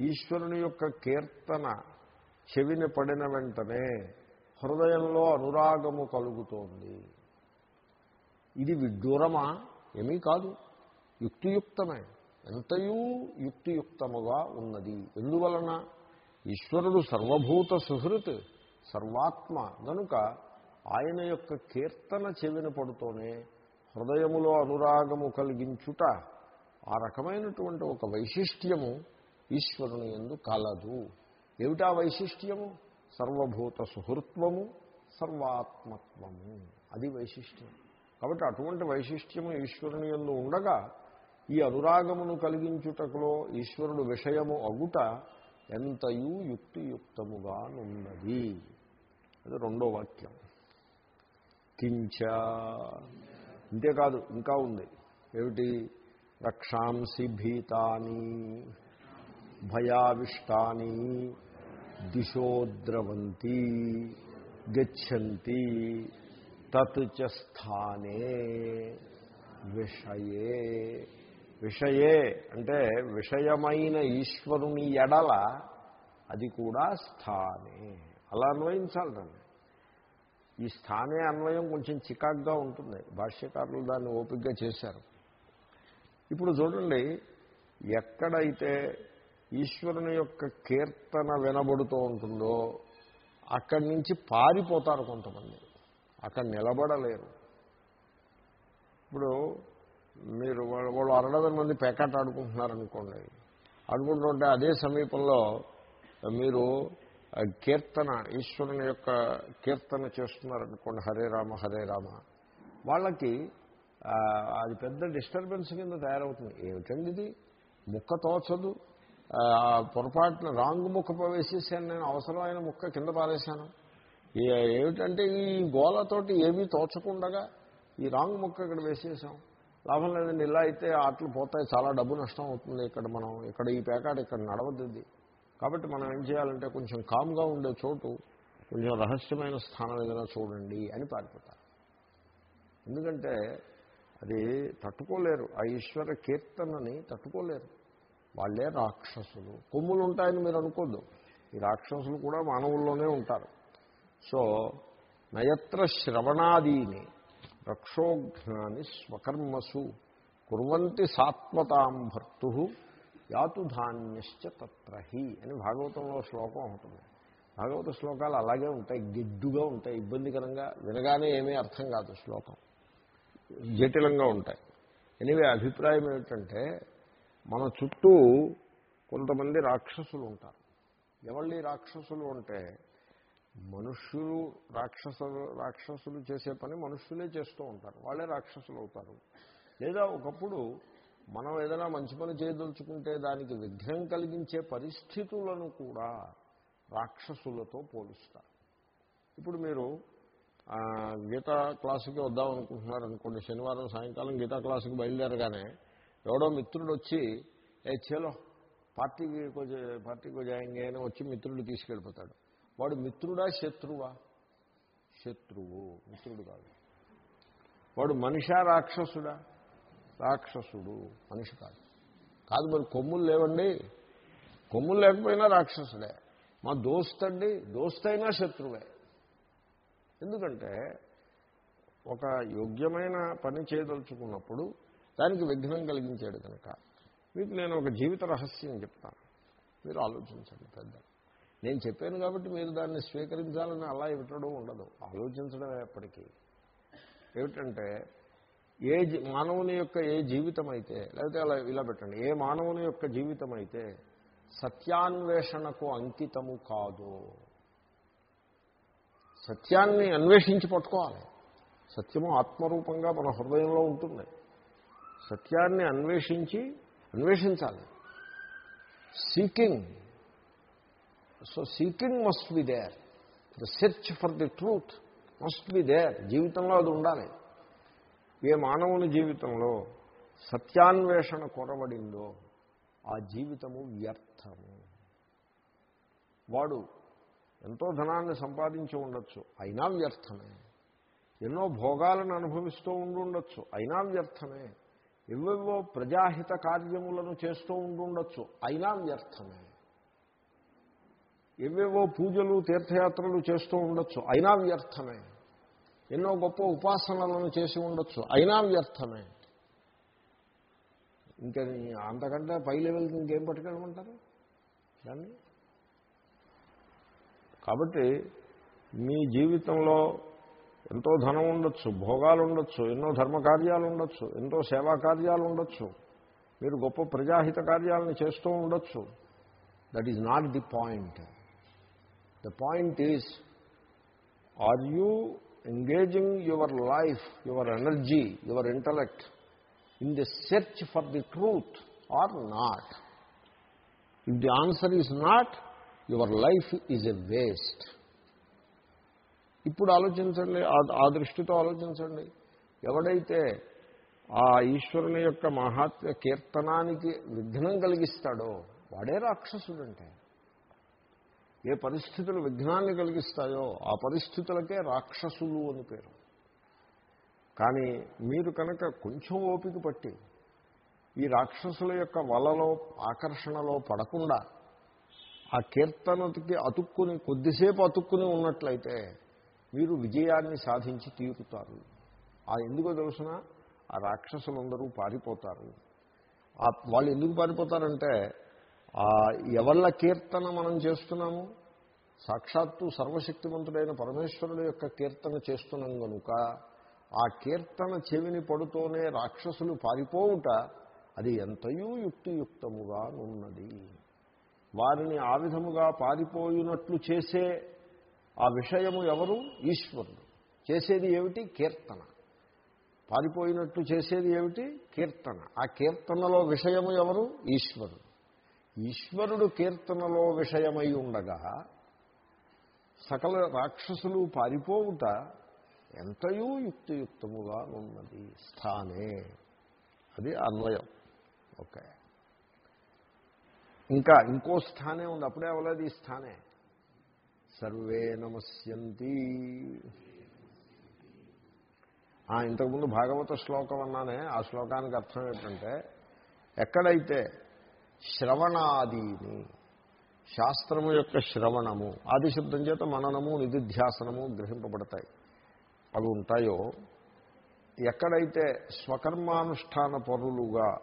ఈశ్వరుని యొక్క కీర్తన చెవిని పడిన వెంటనే హృదయంలో అనురాగము కలుగుతోంది. ఇది విడ్డూరమా? ఏమీ కాదు. యుక్తియుక్తమే. ఎంతయూ యుక్తియుక్తముగా ఉన్నది. ఎందువలన? ఈశ్వరుడు సర్వభూత సుహృత్ సర్వాత్మ. గనుక ఆయన యొక్క కీర్తన చెవిన పడుతూనే హృదయములో అనురాగము కలిగించుట ఆ రకమైనటువంటి ఒక వైశిష్ట్యము ఈశ్వరుని ఎందు కలదు. ఏమిటా వైశిష్ట్యము? సర్వభూత సుహృత్వము సర్వాత్మత్వము. అది వైశిష్ట్యం. కాబట్టి అటువంటి వైశిష్ట్యము ఈశ్వరుని ఎందు ఉండగా ఈ అనురాగమును కలిగించుటకులో ఈశ్వరుడు విషయము అగుట ఎంతయూ యుక్తియుక్తముగా ఉన్నది అది రెండో వాక్యం. కించ. ఇంతేకాదు ఇంకా ఉంది. ఏమిటి? రక్షాంసి భీతాని భయావిష్టాని దిశోద్రవంతి గచ్చంతి తత్ చ స్థానే విషయే. విషయే అంటే విషయమైన ఈశ్వరుని ఎడల అది కూడా స్థానే. అలా అన్వయించాలి దాన్ని. ఈ స్థానే అన్వయం కొంచెం చికాగ్గా ఉంటుంది. భాష్యకారులు దాన్ని ఓపికగా చేశారు. ఇప్పుడు చూడండి ఎక్కడైతే ఈశ్వరుని యొక్క కీర్తన వినబడుతూ ఉంటుందో అక్కడి నుంచి పారిపోతారు కొంతమంది. అక్కడ నిలబడలేరు. ఇప్పుడు మీరు వాళ్ళు వాళ్ళు అరడదన మంది పేకాట ఆడుకుంటున్నారనుకోండి. ఆడుకుంటుంటే అదే సమీపంలో మీరు కీర్తన ఈశ్వరుని యొక్క కీర్తన చేస్తున్నారనుకోండి హరే రామ హరే రామ. వాళ్ళకి అది పెద్ద డిస్టర్బెన్స్ కింద తయారవుతుంది. ఏమిటండి ఇది? ముక్క తోచదు. ఆ, పొరపాటున రాంగ్ ముక్క వేసేసాను నేను అవసరమైన ముక్క కింద పారేశాను. ఏమిటంటే ఈ గోలతోటి ఏమీ తోచకుండగా ఈ రాంగ్ ముక్క ఇక్కడ వేసేసాం. లాభం లేదండి. ఇలా అయితే ఆటలు పోతాయి. చాలా డబ్బు నష్టం అవుతుంది. ఇక్కడ మనం ఇక్కడ ఈ పేకాట ఇక్కడ నడవద్దుది కాబట్టి మనం ఏం చేయాలంటే కొంచెం కామ్గా ఉండే చోటు కొంచెం రహస్యమైన స్థానం ఏదైనా చూడండి అని పారిపోతారు. ఎందుకంటే అది తట్టుకోలేరు. ఆ ఈశ్వర కీర్తనని తట్టుకోలేరు. వాళ్ళే రాక్షసులు. కొమ్ములు ఉంటాయని మీరు అనుకోద్దు. ఈ రాక్షసులు కూడా మానవుల్లోనే ఉంటారు. సో నయత్ర శ్రవణాదీని. రక్షోఘ్నాని స్వకర్మసు కుర్వంతి సాత్వతాం భర్తు యాతు ధాన్యశ్చ తత్రహి అని భాగవతంలో శ్లోకం ఉంటుంది భాగవత శ్లోకాలు అలాగే ఉంటాయి గిడ్డుగా ఉంటాయి ఇబ్బందికరంగా వినగానే ఏమీ అర్థం కాదు శ్లోకం. జటిలంగా ఉంటాయి. ఎనివే అభిప్రాయం ఏమిటంటే మన చుట్టూ కొంతమంది రాక్షసులు ఉంటారు. ఎవళ్ళి రాక్షసులు అంటే మనుష్యులు రాక్షసులు రాక్షసులు చేసే పని మనుష్యులే చేస్తూ ఉంటారు. వాళ్ళే రాక్షసులు అవుతారు లేదా ఒకప్పుడు మనం ఏదైనా మంచి పని చేయదలుచుకుంటే దానికి విఘ్నం కలిగించే పరిస్థితులను కూడా రాక్షసులతో పోలుస్తారు. ఇప్పుడు మీరు గీతా క్లాసుకి వద్దాం అనుకుంటున్నారు అనుకోండి. శనివారం సాయంకాలం గీతా క్లాసుకి బయలుదేరగానే ఎవడో మిత్రుడు వచ్చి ఏ చేలో పార్టీకి కొంచెం పార్టీకి జాయింగ్ అని వచ్చి మిత్రుడు తీసుకెళ్ళిపోతాడు. వాడు మిత్రుడా శత్రువా? శత్రువు మిత్రుడు కాదు. వాడు మనిషా రాక్షసుడా? రాక్షసుడు మనిషి కాదు. కాదు మరి కొమ్ములు లేవండి? కొమ్ములు లేకపోయినా రాక్షసుడే. మా దోస్త్ అండి దోస్త్ అయినా శత్రువే. ఎందుకంటే ఒక యోగ్యమైన పని చేయదలుచుకున్నప్పుడు దానికి విఘ్నం కలిగించాడు కనుక. మీకు నేను ఒక జీవిత రహస్యం చెప్తాను. మీరు ఆలోచించండి పెద్ద నేను చెప్పాను కాబట్టి మీరు దాన్ని స్వీకరించాలని అలా ఇవ్వటడం ఉండదు. ఆలోచించడం ఎప్పటికీ. ఏమిటంటే ఏ జీ- మానవుని యొక్క ఏ జీవితం అయితే లేకపోతే అలా ఇలా పెట్టండి ఏ మానవుని యొక్క జీవితం అయితే సత్యాన్వేషణకు అంకితము కాదు. సత్యాన్ని అన్వేషించి పట్టుకోవాలి. సత్యము ఆత్మరూపంగా మన హృదయంలో ఉంటుంది. సత్యాన్ని అన్వేషించి అన్వేషించాలి. Seeking so seeking must be there the search for the truth must be there జీవితంలో అది ఉండాలి. ఏ మానవుని జీవితంలో సత్యాన్వేషణ కొరబడిందో ఆ జీవితము వ్యర్థము. వాడు ఎంతో ధనాన్ని సంపాదించి ఉండొచ్చు అయినా వ్యర్థమే. ఎన్నో భోగాలను అనుభవిస్తూ ఉండుండొచ్చు అయినా వ్యర్థమే. ఎవేవో ప్రజాహిత కార్యములను చేస్తూ ఉండుండొచ్చు అయినా వ్యర్థమే. ఎవేవో పూజలు తీర్థయాత్రలు చేస్తూ ఉండొచ్చు. అయినా వ్యర్థమే. ఎన్నో గొప్ప ఉపాసనలను చేసి ఉండొచ్చు. అయినా వ్యర్థమే. ఇంకా అంతకంటే పై లెవెల్కి ఇంకేం పట్టుకెళ్ళమంటారు? దాన్ని? కాబట్టి మీ జీవితంలో ఎంతో ధనం ఉండొచ్చు భోగాలు ఉండొచ్చు ఎన్నో ధర్మకార్యాలు ఉండొచ్చు ఎంతో సేవా కార్యాలు ఉండొచ్చు. మీరు గొప్ప ప్రజాహిత కార్యాలను చేస్తూ ఉండొచ్చు. That is not the point the point is are you engaging your life your energy your intellect in the search for the truth or not if the answer is not your life is a waste ఇప్పుడు ఆలోచించండి ఆ- దృష్టితో ఆలోచించండి. ఎవడైతే ఆ ఈశ్వరుని యొక్క మహాత్మ్య కీర్తనానికి విఘ్నం కలిగిస్తాడో వాడే రాక్షసుడంటే. ఏ పరిస్థితులు విఘ్నాన్ని కలిగిస్తాయో ఆ పరిస్థితులకే రాక్షసులు అని పేరు. కానీ మీరు కనుక కొంచెం ఓపిక పట్టి ఈ రాక్షసుల యొక్క వలలో ఆకర్షణలో పడకుండా ఆ కీర్తనకి అతుక్కుని కొద్దిసేపు అతుక్కుని ఉన్నట్లయితే మీరు విజయాన్ని సాధించి తీరుతారు. ఆ ఎందుకో తెలుసిన? ఆ రాక్షసులందరూ పారిపోతారు. వాళ్ళు ఎందుకు పారిపోతారంటే ఎవళ్ళ కీర్తన మనం చేస్తున్నాము? సాక్షాత్తు సర్వశక్తివంతుడైన పరమేశ్వరుడు యొక్క కీర్తన చేస్తున్నాం కనుక ఆ కీర్తన చెవిని పడుతూనే రాక్షసులు పారిపోవుట అది ఎంతయూ యుక్తియుక్తముగా ఉన్నది వారిని ఆ విధముగా పారిపోయినట్లు చేసే ఆ విషయము ఎవరు? ఈశ్వరుడు. చేసేది ఏమిటి? కీర్తన. పారిపోయినట్లు చేసేది ఏమిటి? కీర్తన. ఆ కీర్తనలో విషయము ఎవరు? ఈశ్వరుడు. ఈశ్వరుడు కీర్తనలో విషయమై ఉండగా సకల రాక్షసులు పారిపోవుట ఎంతయూ యుక్తియుక్తముగా ఉన్నది. స్థానే. అది అన్వయం. ఓకే. ఇంకా ఇంకో స్థానే ఉంది. అప్పుడే అవ్వలేదు ఈ స్థానే. సర్వే నమస్యంతి. ఆ, ఇంతకుముందు భాగవత శ్లోకం అన్నానే. ఆ శ్లోకానికి అర్థం ఏంటంటే ఎక్కడైతే శ్రవణాదీని. శాస్త్రము యొక్క శ్రవణము ఆదిశబ్దం చేత మననము నిధిధ్యాసనము గ్రహింపబడతాయి. అవి ఉంటాయో? ఎక్కడైతే స్వకర్మానుష్ఠాన పరులుగా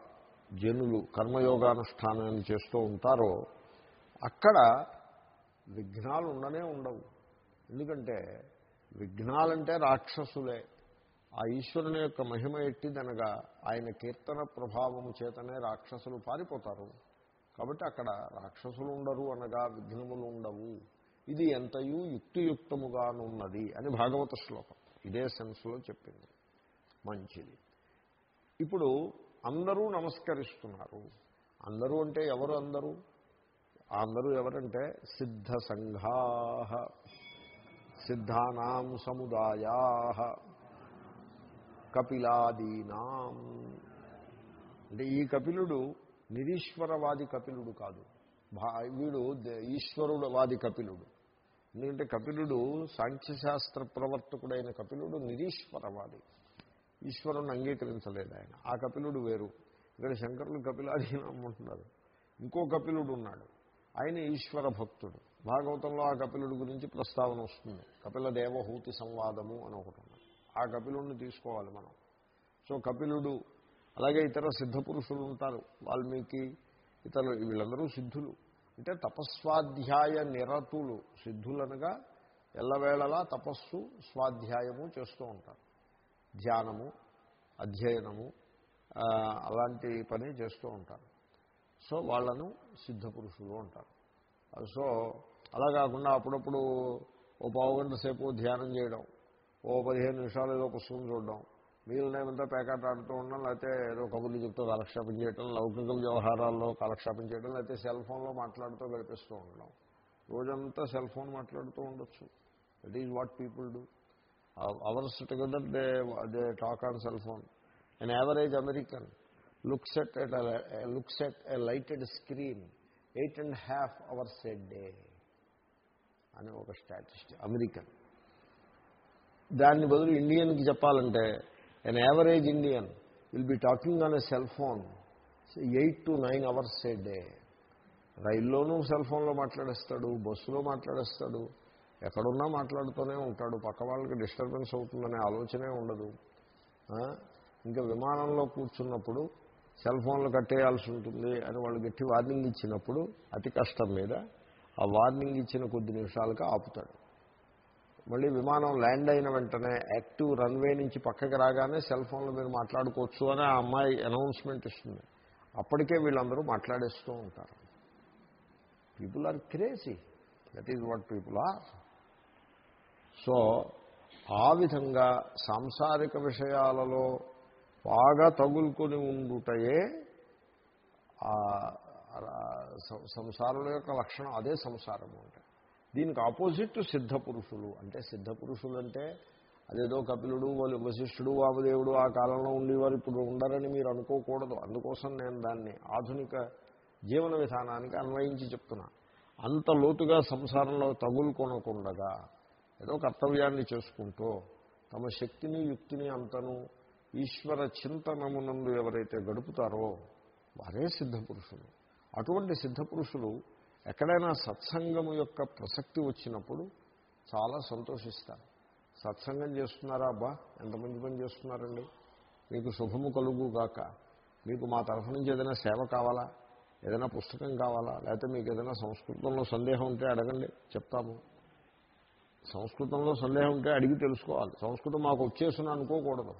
జనులు కర్మయోగానుష్ఠానాన్ని చేస్తూ ఉంటారో అక్కడ విఘ్నాలు ఉండనే ఉండవు. ఎందుకంటే విఘ్నాలంటే రాక్షసులే. ఆ ఈశ్వరుని యొక్క మహిమ ఎట్టిదనగా ఆయన కీర్తన ప్రభావము చేతనే రాక్షసులు పారిపోతారు. కాబట్టి అక్కడ రాక్షసులు ఉండరు అనగా విఘ్నములు ఉండవు. ఇది ఎంతయూ యుక్తియుక్తముగానున్నది అని భాగవత శ్లోకం. ఇదే సెన్స్లో చెప్పింది. మంచిది. ఇప్పుడు అందరూ నమస్కరిస్తున్నారు. అందరూ అంటే ఎవరు అందరూ? అందరూ ఎవరంటే సిద్ధ సంఘా సిద్ధానాం సముదాయా. కపిలాదీనాం. అంటే ఈ కపిలుడు నిరీశ్వరవాది కపిలుడు కాదు. భా- వీడు ఈశ్వరుడవాది కపిలుడు. ఎందుకంటే కపిలుడు సాంఖ్యశాస్త్ర ప్రవర్తకుడైన కపిలుడు నిరీశ్వరవాది. ఈశ్వరుని అంగీకరించలేదు ఆయన. ఆ కపిలుడు వేరు. ఇక్కడ శంకరులు కపిలాధీనం అంటున్నారు. ఇంకో కపిలుడు ఉన్నాడు. ఆయన ఈశ్వర భక్తుడు. భాగవతంలో ఆ కపిలుడు గురించి ప్రస్తావన వస్తుంది. కపిల దేవహూతి సంవాదము అని ఒకటి ఆ కపిలుడిని తీసుకోవాలి మనం. సో కపిలుడు అలాగే ఇతర సిద్ధ పురుషులు ఉంటారు వాల్మీకి ఇతరులు వీళ్ళందరూ సిద్ధులు. అంటే తపస్వాధ్యాయ నిరతులు సిద్ధులనగా ఎల్లవేళలా తపస్సు స్వాధ్యాయము చేస్తూ ఉంటారు. ధ్యానము అధ్యయనము అలాంటి పని చేస్తూ ఉంటారు. సో వాళ్ళను సిద్ధ పురుషులు అంటారు. సో అలా కాకుండా అప్పుడప్పుడు ఓ పావు గంట సేపు ధ్యానం చేయడం ఓ పదిహేను నిమిషాలు ఏదో పుస్తకం చూడడం. మిగిలినమంతా పేకాట ఆడుతూ ఉండడం లేకపోతే ఏదో కబుర్లు చెప్తూ కాలక్షేపం చేయడం లౌకిక వ్యవహారాల్లో కాలక్షేపం చేయడం లేకపోతే సెల్ ఫోన్లో మాట్లాడుతూ గడిపిస్తూ ఉండడం. రోజంతా సెల్ ఫోన్ మాట్లాడుతూ ఉండొచ్చు. That is what people do hours together they they talk on cell phone an average American looks at looks at a lighted screen eight and half hours a day అని ఒక statistic American దాన్ని బదులు ఇండియన్కి చెప్పాలంటే an average Indian will be talking on a cell phone eight to nine hours a day రైల్లోనూ cell ఫోన్లో మాట్లాడేస్తాడు బస్సులో మాట్లాడేస్తాడు ఎక్కడున్నా మాట్లాడుతూనే ఉంటాడు పక్క వాళ్ళకి డిస్టర్బెన్స్ అవుతుందనే ఆలోచనే ఉండదు. ఇంకా విమానంలో కూర్చున్నప్పుడు సెల్ ఫోన్లు కట్టేయాల్సి ఉంటుంది అని వాళ్ళు గట్టి వార్నింగ్ ఇచ్చినప్పుడు అతి కష్టం మీద ఆ వార్నింగ్ ఇచ్చిన కొద్ది నిమిషాలుగా ఆపుతాడు. మళ్ళీ విమానం ల్యాండ్ అయిన వెంటనే యాక్టివ్ రన్వే నుంచి పక్కకి రాగానే సెల్ ఫోన్లో మీరు మాట్లాడుకోవచ్చు అని ఆ అమ్మాయి అనౌన్స్మెంట్ ఇస్తుంది. అప్పటికే వీళ్ళందరూ మాట్లాడేస్తూ ఉంటారు. People are crazy that is what people are so ఆ విధంగా సాంసారిక విషయాలలో బాగా తగులుకొని ఉండుటయే సం- సంసారుల యొక్క లక్షణం. అదే సంసారము అంటే. దీనికి ఆపోజిట్ సిద్ధ పురుషులు అంటే సిద్ధ పురుషులు అంటే అదేదో కపిలుడు వాళ్ళు వశిష్ఠుడు వామదేవుడు ఆ కాలంలో ఉండేవారు ఇప్పుడు ఉండరని మీరు అనుకోకూడదు. అందుకోసం నేను దాన్ని ఆధునిక జీవన విధానానికి అన్వయించి చెప్తున్నా. అంత లోతుగా సంసారంలో తగులుకొనకుండగా ఏదో కర్తవ్యాన్ని చేసుకుంటూ తమ శక్తిని యుక్తిని అంతను ఈశ్వర చింతనమునందు ఎవరైతే గడుపుతారో వారే సిద్ధపురుషులు. అటువంటి సిద్ధపురుషులు ఎక్కడైనా సత్సంగము యొక్క ప్రసక్తి వచ్చినప్పుడు చాలా సంతోషిస్తారు. సత్సంగం చేస్తున్నారా అబ్బా? ఎంత మంచి పని చేస్తున్నారండి? మీకు శుభము కలుగు గాక. మీకు మా తరఫు నుంచి ఏదైనా సేవ కావాలా? ఏదైనా పుస్తకం కావాలా? లేకపోతే మీకు ఏదైనా సంస్కృతంలో సందేహం ఉంటే అడగండి చెప్తాము. సంస్కృతంలో సందేహం ఉంటే అడిగి తెలుసుకోవాలి. సంస్కృతం మాకు వచ్చేసిన అనుకోకూడదు.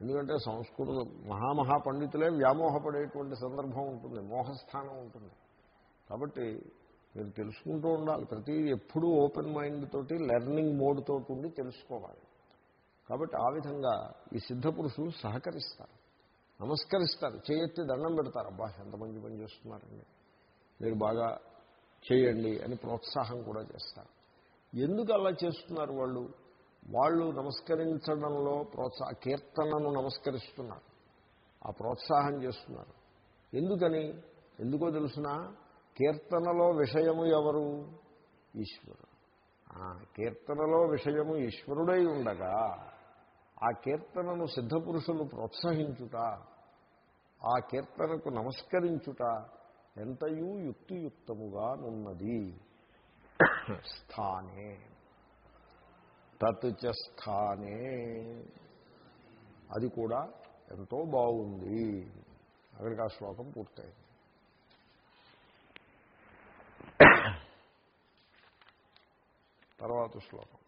ఎందుకంటే సంస్కృతం మహామహా పండితులే వ్యామోహపడేటువంటి సందర్భం ఉంటుంది మోహస్థానం ఉంటుంది. కాబట్టి మీరు తెలుసుకుంటూ ఉండాలి. ప్రతి ఎప్పుడూ ఓపెన్ మైండ్ తోటి లెర్నింగ్ మోడ్ తోటి ఉండి తెలుసుకోవాలి. కాబట్టి ఆ విధంగా ఈ సిద్ధ పురుషులు సహకరిస్తారు. నమస్కరిస్తారు. చేయెత్తి దండం పెడతారు. అబ్బా ఎంత మంచి పని చేస్తున్నారండి. మీరు బాగా చేయండి అని ప్రోత్సాహం కూడా చేస్తారు. ఎందుకు అలా చేస్తున్నారు వాళ్ళు? వాళ్ళు నమస్కరించడంలో ప్రోత్సాహ కీర్తనను నమస్కరిస్తున్నారు. ఆ ప్రోత్సాహం చేస్తున్నారు. ఎందుకని? ఎందుకో తెలుసునా? కీర్తనలో విషయము ఎవరు? ఈశ్వరుడు. కీర్తనలో విషయము ఈశ్వరుడై ఉండగా ఆ కీర్తనను సిద్ధపురుషులు ప్రోత్సహించుట ఆ కీర్తనకు నమస్కరించుట ఎంతయూ యుక్తియుక్తముగా నున్నది. స్థానే. తత్ స్థానే. అది కూడా ఎంతో బాగుంది. అక్కడికి ఆ శ్లోకం పూర్తయింది. తర్వాత శ్లోకం.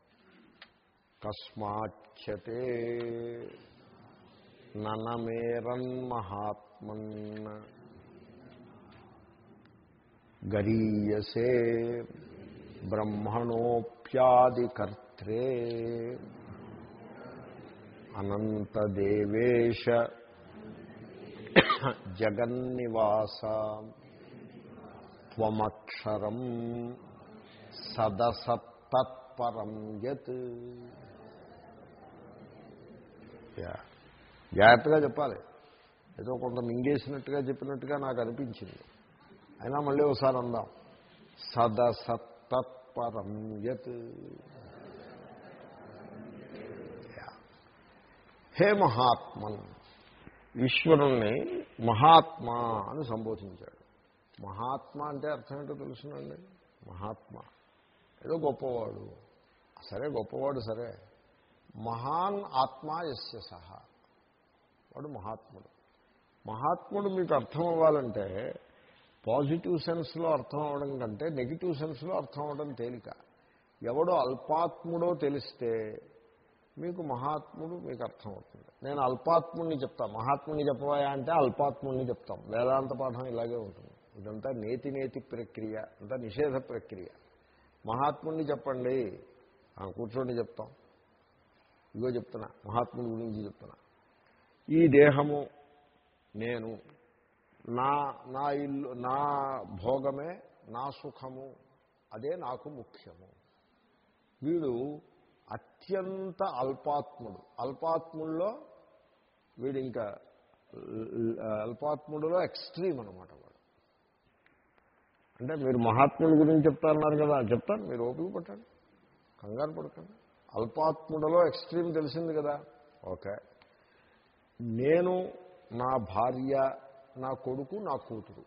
కస్మాచ్చతే ననమేరన్మహాత్మన్ గరీయసే బ్రహ్మణోప్యాదికర్త్రే అనంతదేవేశ జగన్నివాస త్వమక్షరం సదసత్తత్పరం యత్. జాగ్రత్తగా చెప్పాలి. ఏదో కొంత మింగేసినట్టుగా చెప్పినట్టుగా నాకు అనిపించింది. అయినా మళ్ళీ ఒకసారి అందాం. సదసత్తత్పరం యత్. హే మహాత్మన్. ఈశ్వరుణ్ణి మహాత్మా అని సంబోధించాడు. మహాత్మ అంటే అర్థం ఏంటో తెలుసునండి. మహాత్మ. ఏదో గొప్పవాడు. సరే గొప్పవాడు సరే. మహాన్ ఆత్మ ఎస్య సహా. వాడు మహాత్ముడు. మహాత్ముడు మీకు అర్థం అవ్వాలంటే పాజిటివ్ సెన్స్లో అర్థం అవడం కంటే నెగిటివ్ సెన్స్లో అర్థం అవడం తేలిక. ఎవడో అల్పాత్ముడో తెలిస్తే మీకు మహాత్ముడు మీకు అర్థం అవుతుంది నేను అల్పాత్ముడిని చెప్తాను మహాత్ముడిని చెప్పవాయా అంటే అల్పాత్ముడిని చెప్తాం. వేదాంత పాఠం ఇలాగే ఉంటుంది. ఇదంతా నేతి నేతి ప్రక్రియ అంతా నిషేధ ప్రక్రియ. మహాత్ముడిని చెప్పండి. కూర్చోండి చెప్తాం. ఇగో చెప్తున్నా మహాత్ముడి గురించి చెప్తున్నా. ఈ దేహము నేను నా నా ఇల్లు నా భోగమే నా సుఖము అదే నాకు ముఖ్యము. వీడు అత్యంత అల్పాత్ముడు. అల్పాత్ముల్లో వీడు ఇంకా అల్పాత్ముడులో ఎక్స్ట్రీమ్ అనమాట వాడు. అంటే మీరు మహాత్ముడి గురించి చెప్తారన్నారు కదా చెప్తాను మీరు ఓపిక పట్టండి. కంగారు పడకండి. అల్పాత్ముడలో ఎక్స్ట్రీమ్ తెలిసింది కదా. ఓకే. నేను నా భార్య నా కొడుకు నా కూతురు.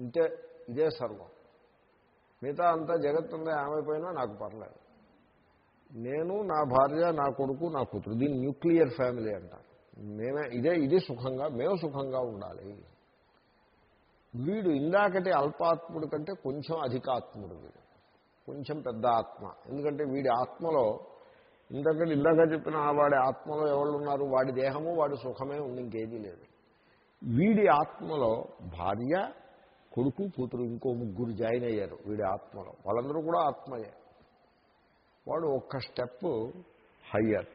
ఇంతే ఇదే సర్వం. మిగతా అంతా జగత్తుందా ఏమైపోయినా నాకు పర్లేదు. నేను నా భార్య నా కొడుకు నా కూతురు. దీన్ని న్యూక్లియర్ ఫ్యామిలీ అంటారు. మేమే ఇదే ఇది సుఖంగా మేము సుఖంగా ఉండాలి. వీడు ఇందాకటి అల్పాత్ముడు కంటే కొంచెం అధికాత్ముడు వీడు కొంచెం పెద్ద ఆత్మ. ఎందుకంటే వీడి ఆత్మలో ఇందాకటి ఇందాక చెప్పిన వాడి ఆత్మలో ఎవరు ఉన్నారు వాడి దేహము వాడి సుఖమే ఉంది ఇంకేదీ లేదు. వీడి ఆత్మలో భార్య కొడుకు కూతురు ఇంకో ముగ్గురు జాయిన్ అయ్యారు వీడి ఆత్మలో. వాళ్ళందరూ కూడా ఆత్మయే. వాడు ఒక్క స్టెప్ హయ్యర్.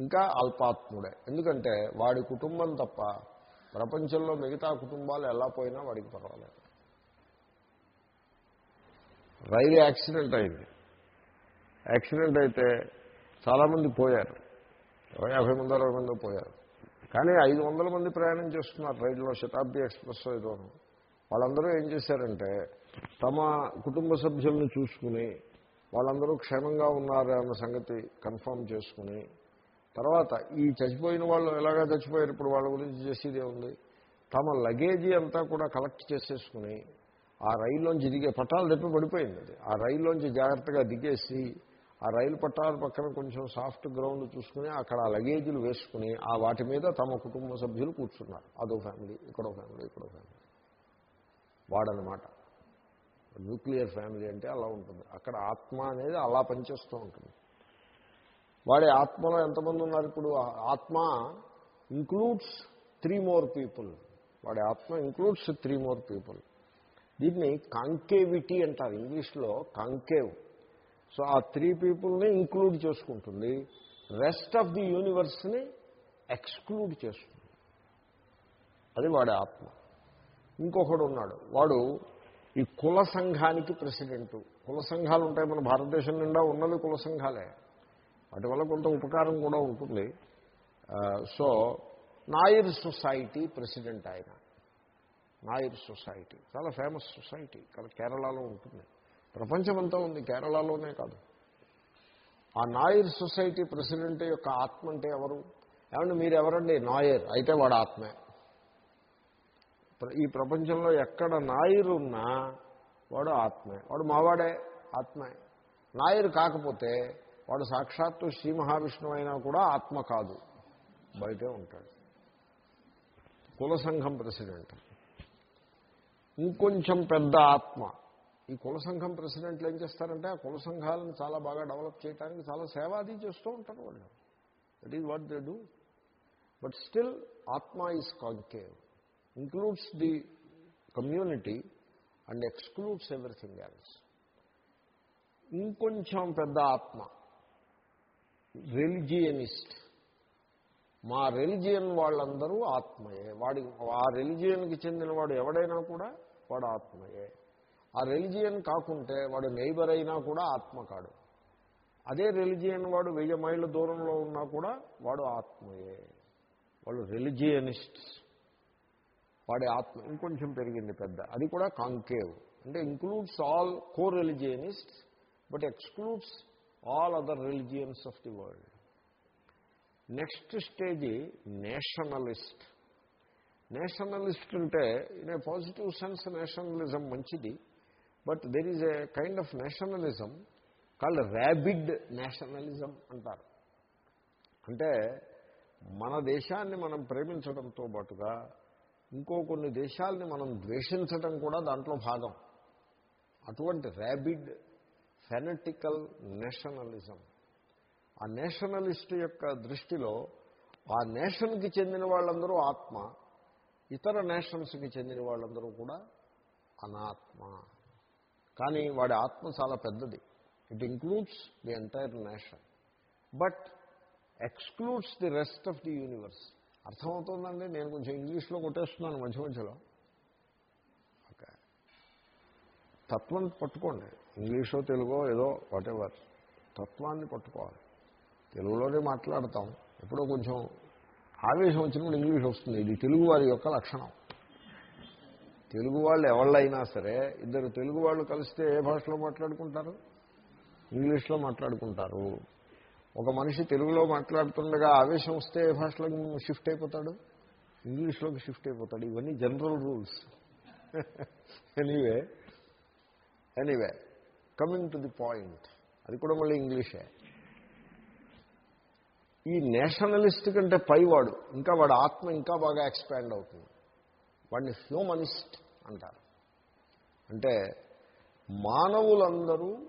ఇంకా అల్పాత్ముడే. ఎందుకంటే వాడి కుటుంబం తప్ప ప్రపంచంలో మిగతా కుటుంబాలు ఎలా పోయినా వాడికి పర్వాలేదు. రైలు యాక్సిడెంట్ అయింది. యాక్సిడెంట్ అయితే చాలామంది పోయారు. ఇరవై యాభై మంది అరవై మంది పోయారు. కానీ ఐదు వందల మంది ప్రయాణం చేస్తున్నారు రైలులో శతాబ్ది ఎక్స్ప్రెస్ ఏదోను వాళ్ళందరూ ఏం చేశారంటే తమ కుటుంబ సభ్యులను చూసుకుని వాళ్ళందరూ క్షేమంగా ఉన్నారు అన్న సంగతి కన్ఫర్మ్ చేసుకుని తర్వాత ఈ చచ్చిపోయిన వాళ్ళు ఎలాగా చచ్చిపోయారు? ఇప్పుడు వాళ్ళ గురించి చేసేదే ఉంది తమ లగేజీ అంతా కూడా కలెక్ట్ చేసేసుకుని ఆ రైల్లోంచి దిగే పట్టాలు తప్పి పడిపోయింది అది. ఆ రైల్లోంచి జాగ్రత్తగా దిగేసి ఆ రైలు పట్టాల పక్కన కొంచెం సాఫ్ట్ గ్రౌండ్ చూసుకుని అక్కడ ఆ లగేజీలు వేసుకుని ఆ వాటి మీద తమ కుటుంబ సభ్యులు కూర్చున్నారు. అదో ఫ్యామిలీ ఇక్కడో ఫ్యామిలీ ఇక్కడో ఫ్యామిలీ. వాడనమాట న్యూక్లియర్ ఫ్యామిలీ అంటే అలా ఉంటుంది. అక్కడ ఆత్మ అనేది అలా పనిచేస్తూ ఉంటుంది. వాడి ఆత్మలో ఎంతమంది ఉన్నారు ఇప్పుడు? ఆత్మ ఇంక్లూడ్స్ త్రీ మోర్ పీపుల్ వాడి ఆత్మ ఇంక్లూడ్స్ త్రీ మోర్ పీపుల్ దీన్ని కాంకేవిటీ అంటారు. ఇంగ్లీష్లో కాంకేవ్. సో ఆ త్రీ పీపుల్ని ఇంక్లూడ్ చేసుకుంటుంది. రెస్ట్ ఆఫ్ ది యూనివర్స్ని ఎక్స్క్లూడ్ చేస్తుంది. అది వాడి ఆత్మ. ఇంకొకడు ఉన్నాడు. వాడు ఈ కుల సంఘానికి ప్రెసిడెంటు. కుల సంఘాలు ఉంటాయి మన భారతదేశం నిండా ఉన్నది కుల సంఘాలే. వాటి వల్ల కొంత ఉపకారం కూడా ఉంటుంది. సో నాయర్ సొసైటీ ప్రెసిడెంట్ ఆయన. నాయర్ సొసైటీ. చాలా ఫేమస్ సొసైటీ. ఇక్కడ కేరళలో ఉంటుంది. ప్రపంచమంతా ఉంది కేరళలోనే కాదు. ఆ నాయర్ సొసైటీ ప్రెసిడెంట్ యొక్క ఆత్మ అంటే ఎవరు? ఏమంటే మీరు ఎవరండి నాయర్. అయితే వాడు ఆత్మే. ఈ ప్రపంచంలో ఎక్కడ నాయరు ఉన్నా వాడు ఆత్మే. వాడు మావాడే ఆత్మే. నాయరు కాకపోతే వాడు సాక్షాత్తు శ్రీ మహావిష్ణువు అయినా కూడా ఆత్మ కాదు. బయటే ఉంటాడు. కుల సంఘం ప్రెసిడెంట్. ఇంకొంచెం పెద్ద ఆత్మ. ఈ కుల సంఘం ప్రెసిడెంట్లు ఏం చేస్తారంటే ఆ కుల సంఘాలను చాలా బాగా డెవలప్ చేయడానికి చాలా సేవాది చేస్తూ ఉంటారు వాళ్ళు. That is what they do but still atma is concave includes the community and excludes everything else ఇంకొంచెం పెద్ద ఆత్మ. రిలిజియనిస్ట్ మా రెలిజియన్ వాళ్ళందరూ ఆత్మయే. వాడి ఆ రిలిజియన్కి చెందిన వాడు ఎవడైనా కూడా వాడు ఆత్మయే ఆ రెలిజియన్ కాకుంటే వాడు నైబర్ అయినా కూడా ఆత్మ కాడు అదే రెలిజియన్ వాడు వెయ్యి మైళ్ళ దూరంలో ఉన్నా కూడా వాడు ఆత్మయే. వాళ్ళు రిలిజియనిస్ట్స్ వాడి ఆత్మ ఇంకొంచెం పెరిగింది పెద్ద. అది కూడా కాంకేవ్. అంటే includes all co religionists but excludes all other religions of the world next stage nationalist nationalist అంటే in a positive sense nationalism మంచిది but there is a kind of nationalism called rabid nationalism అంటారు. అంటే మన దేశాన్ని మనం ప్రేమించడంతో పాటుగా ఇంకో కొన్ని దేశాలని మనం ద్వేషించడం కూడా దాంట్లో భాగం. అటువంటి ర్యాబిడ్ ఫెనటికల్ నేషనలిజం. ఆ నేషనలిస్ట్ యొక్క దృష్టిలో ఆ నేషన్కి చెందిన వాళ్ళందరూ ఆత్మ ఇతర నేషన్స్కి చెందిన వాళ్ళందరూ కూడా అనాత్మ. కానీ వాడి ఆత్మ చాలా పెద్దది. It includes the entire nation but excludes the rest of the universe అర్థమవుతుందండి? నేను కొంచెం ఇంగ్లీష్లో కొట్టేస్తున్నాను మధ్య మధ్యలో. ఓకే తత్వం పట్టుకోండి. ఇంగ్లీషో తెలుగో ఏదో వాటెవర్ తత్వాన్ని పట్టుకోవాలి. తెలుగులోనే మాట్లాడతాం. ఎప్పుడో కొంచెం ఆవేశం వచ్చినప్పుడు ఇంగ్లీష్ వస్తుంది. ఇది తెలుగు వారి యొక్క లక్షణం. తెలుగు వాళ్ళు ఎవళ్ళైనా సరే ఇద్దరు తెలుగు వాళ్ళు కలిస్తే ఏ భాషలో మాట్లాడుకుంటారు? ఇంగ్లీష్లో మాట్లాడుకుంటారు. ఒక మనిషి తెలుగులో మాట్లాడుతుండగా ఆవేశం వస్తే ఏ భాషలోకి షిఫ్ట్ అయిపోతాడు? ఇంగ్లీష్లోకి షిఫ్ట్ అయిపోతాడు. ఇవన్నీ general rules. Anyway anyway. Coming to the point. అది కూడా మళ్ళీ ఇంగ్లీషే. ఈ నేషనలిస్ట్ కంటే పైవాడు ఇంకా వాడు ఆత్మ ఇంకా బాగా ఎక్స్పాండ్ అవుతుంది. వాడిని హ్యూమనిస్ట్ అంటారు. అంటే మానవులందరూ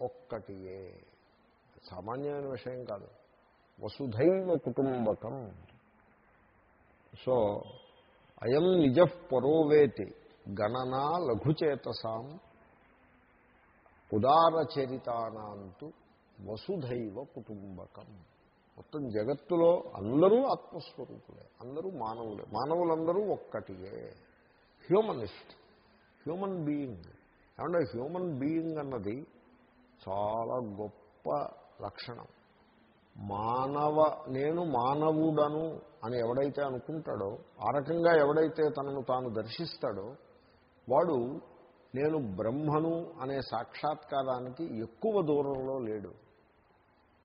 ఒక్కటియే. సామాన్యమైన విషయం కాదు. వసుధైవ కుటుంబకం. సో అయం నిజ పరోవేతి గణనా లఘుచేతసాం ఉదారచరితానాంతు వసుధైవ కుటుంబకం. మొత్తం జగత్తులో అందరూ ఆత్మస్వరూపులే అందరూ మానవులే. మానవులందరూ ఒక్కటియే. హ్యూమనిస్ట్ హ్యూమన్ బీయింగ్ ఏమంటే హ్యూమన్ బీయింగ్ అన్నది చాలా గొప్ప లక్షణం. మానవ నేను మానవుడను అని ఎవడైతే అనుకుంటాడో ఆ రకంగా ఎవడైతే తనను తాను దర్శిస్తాడో వాడు నేను బ్రహ్మను అనే సాక్షాత్కారానికి ఎక్కువ దూరంలో లేడు.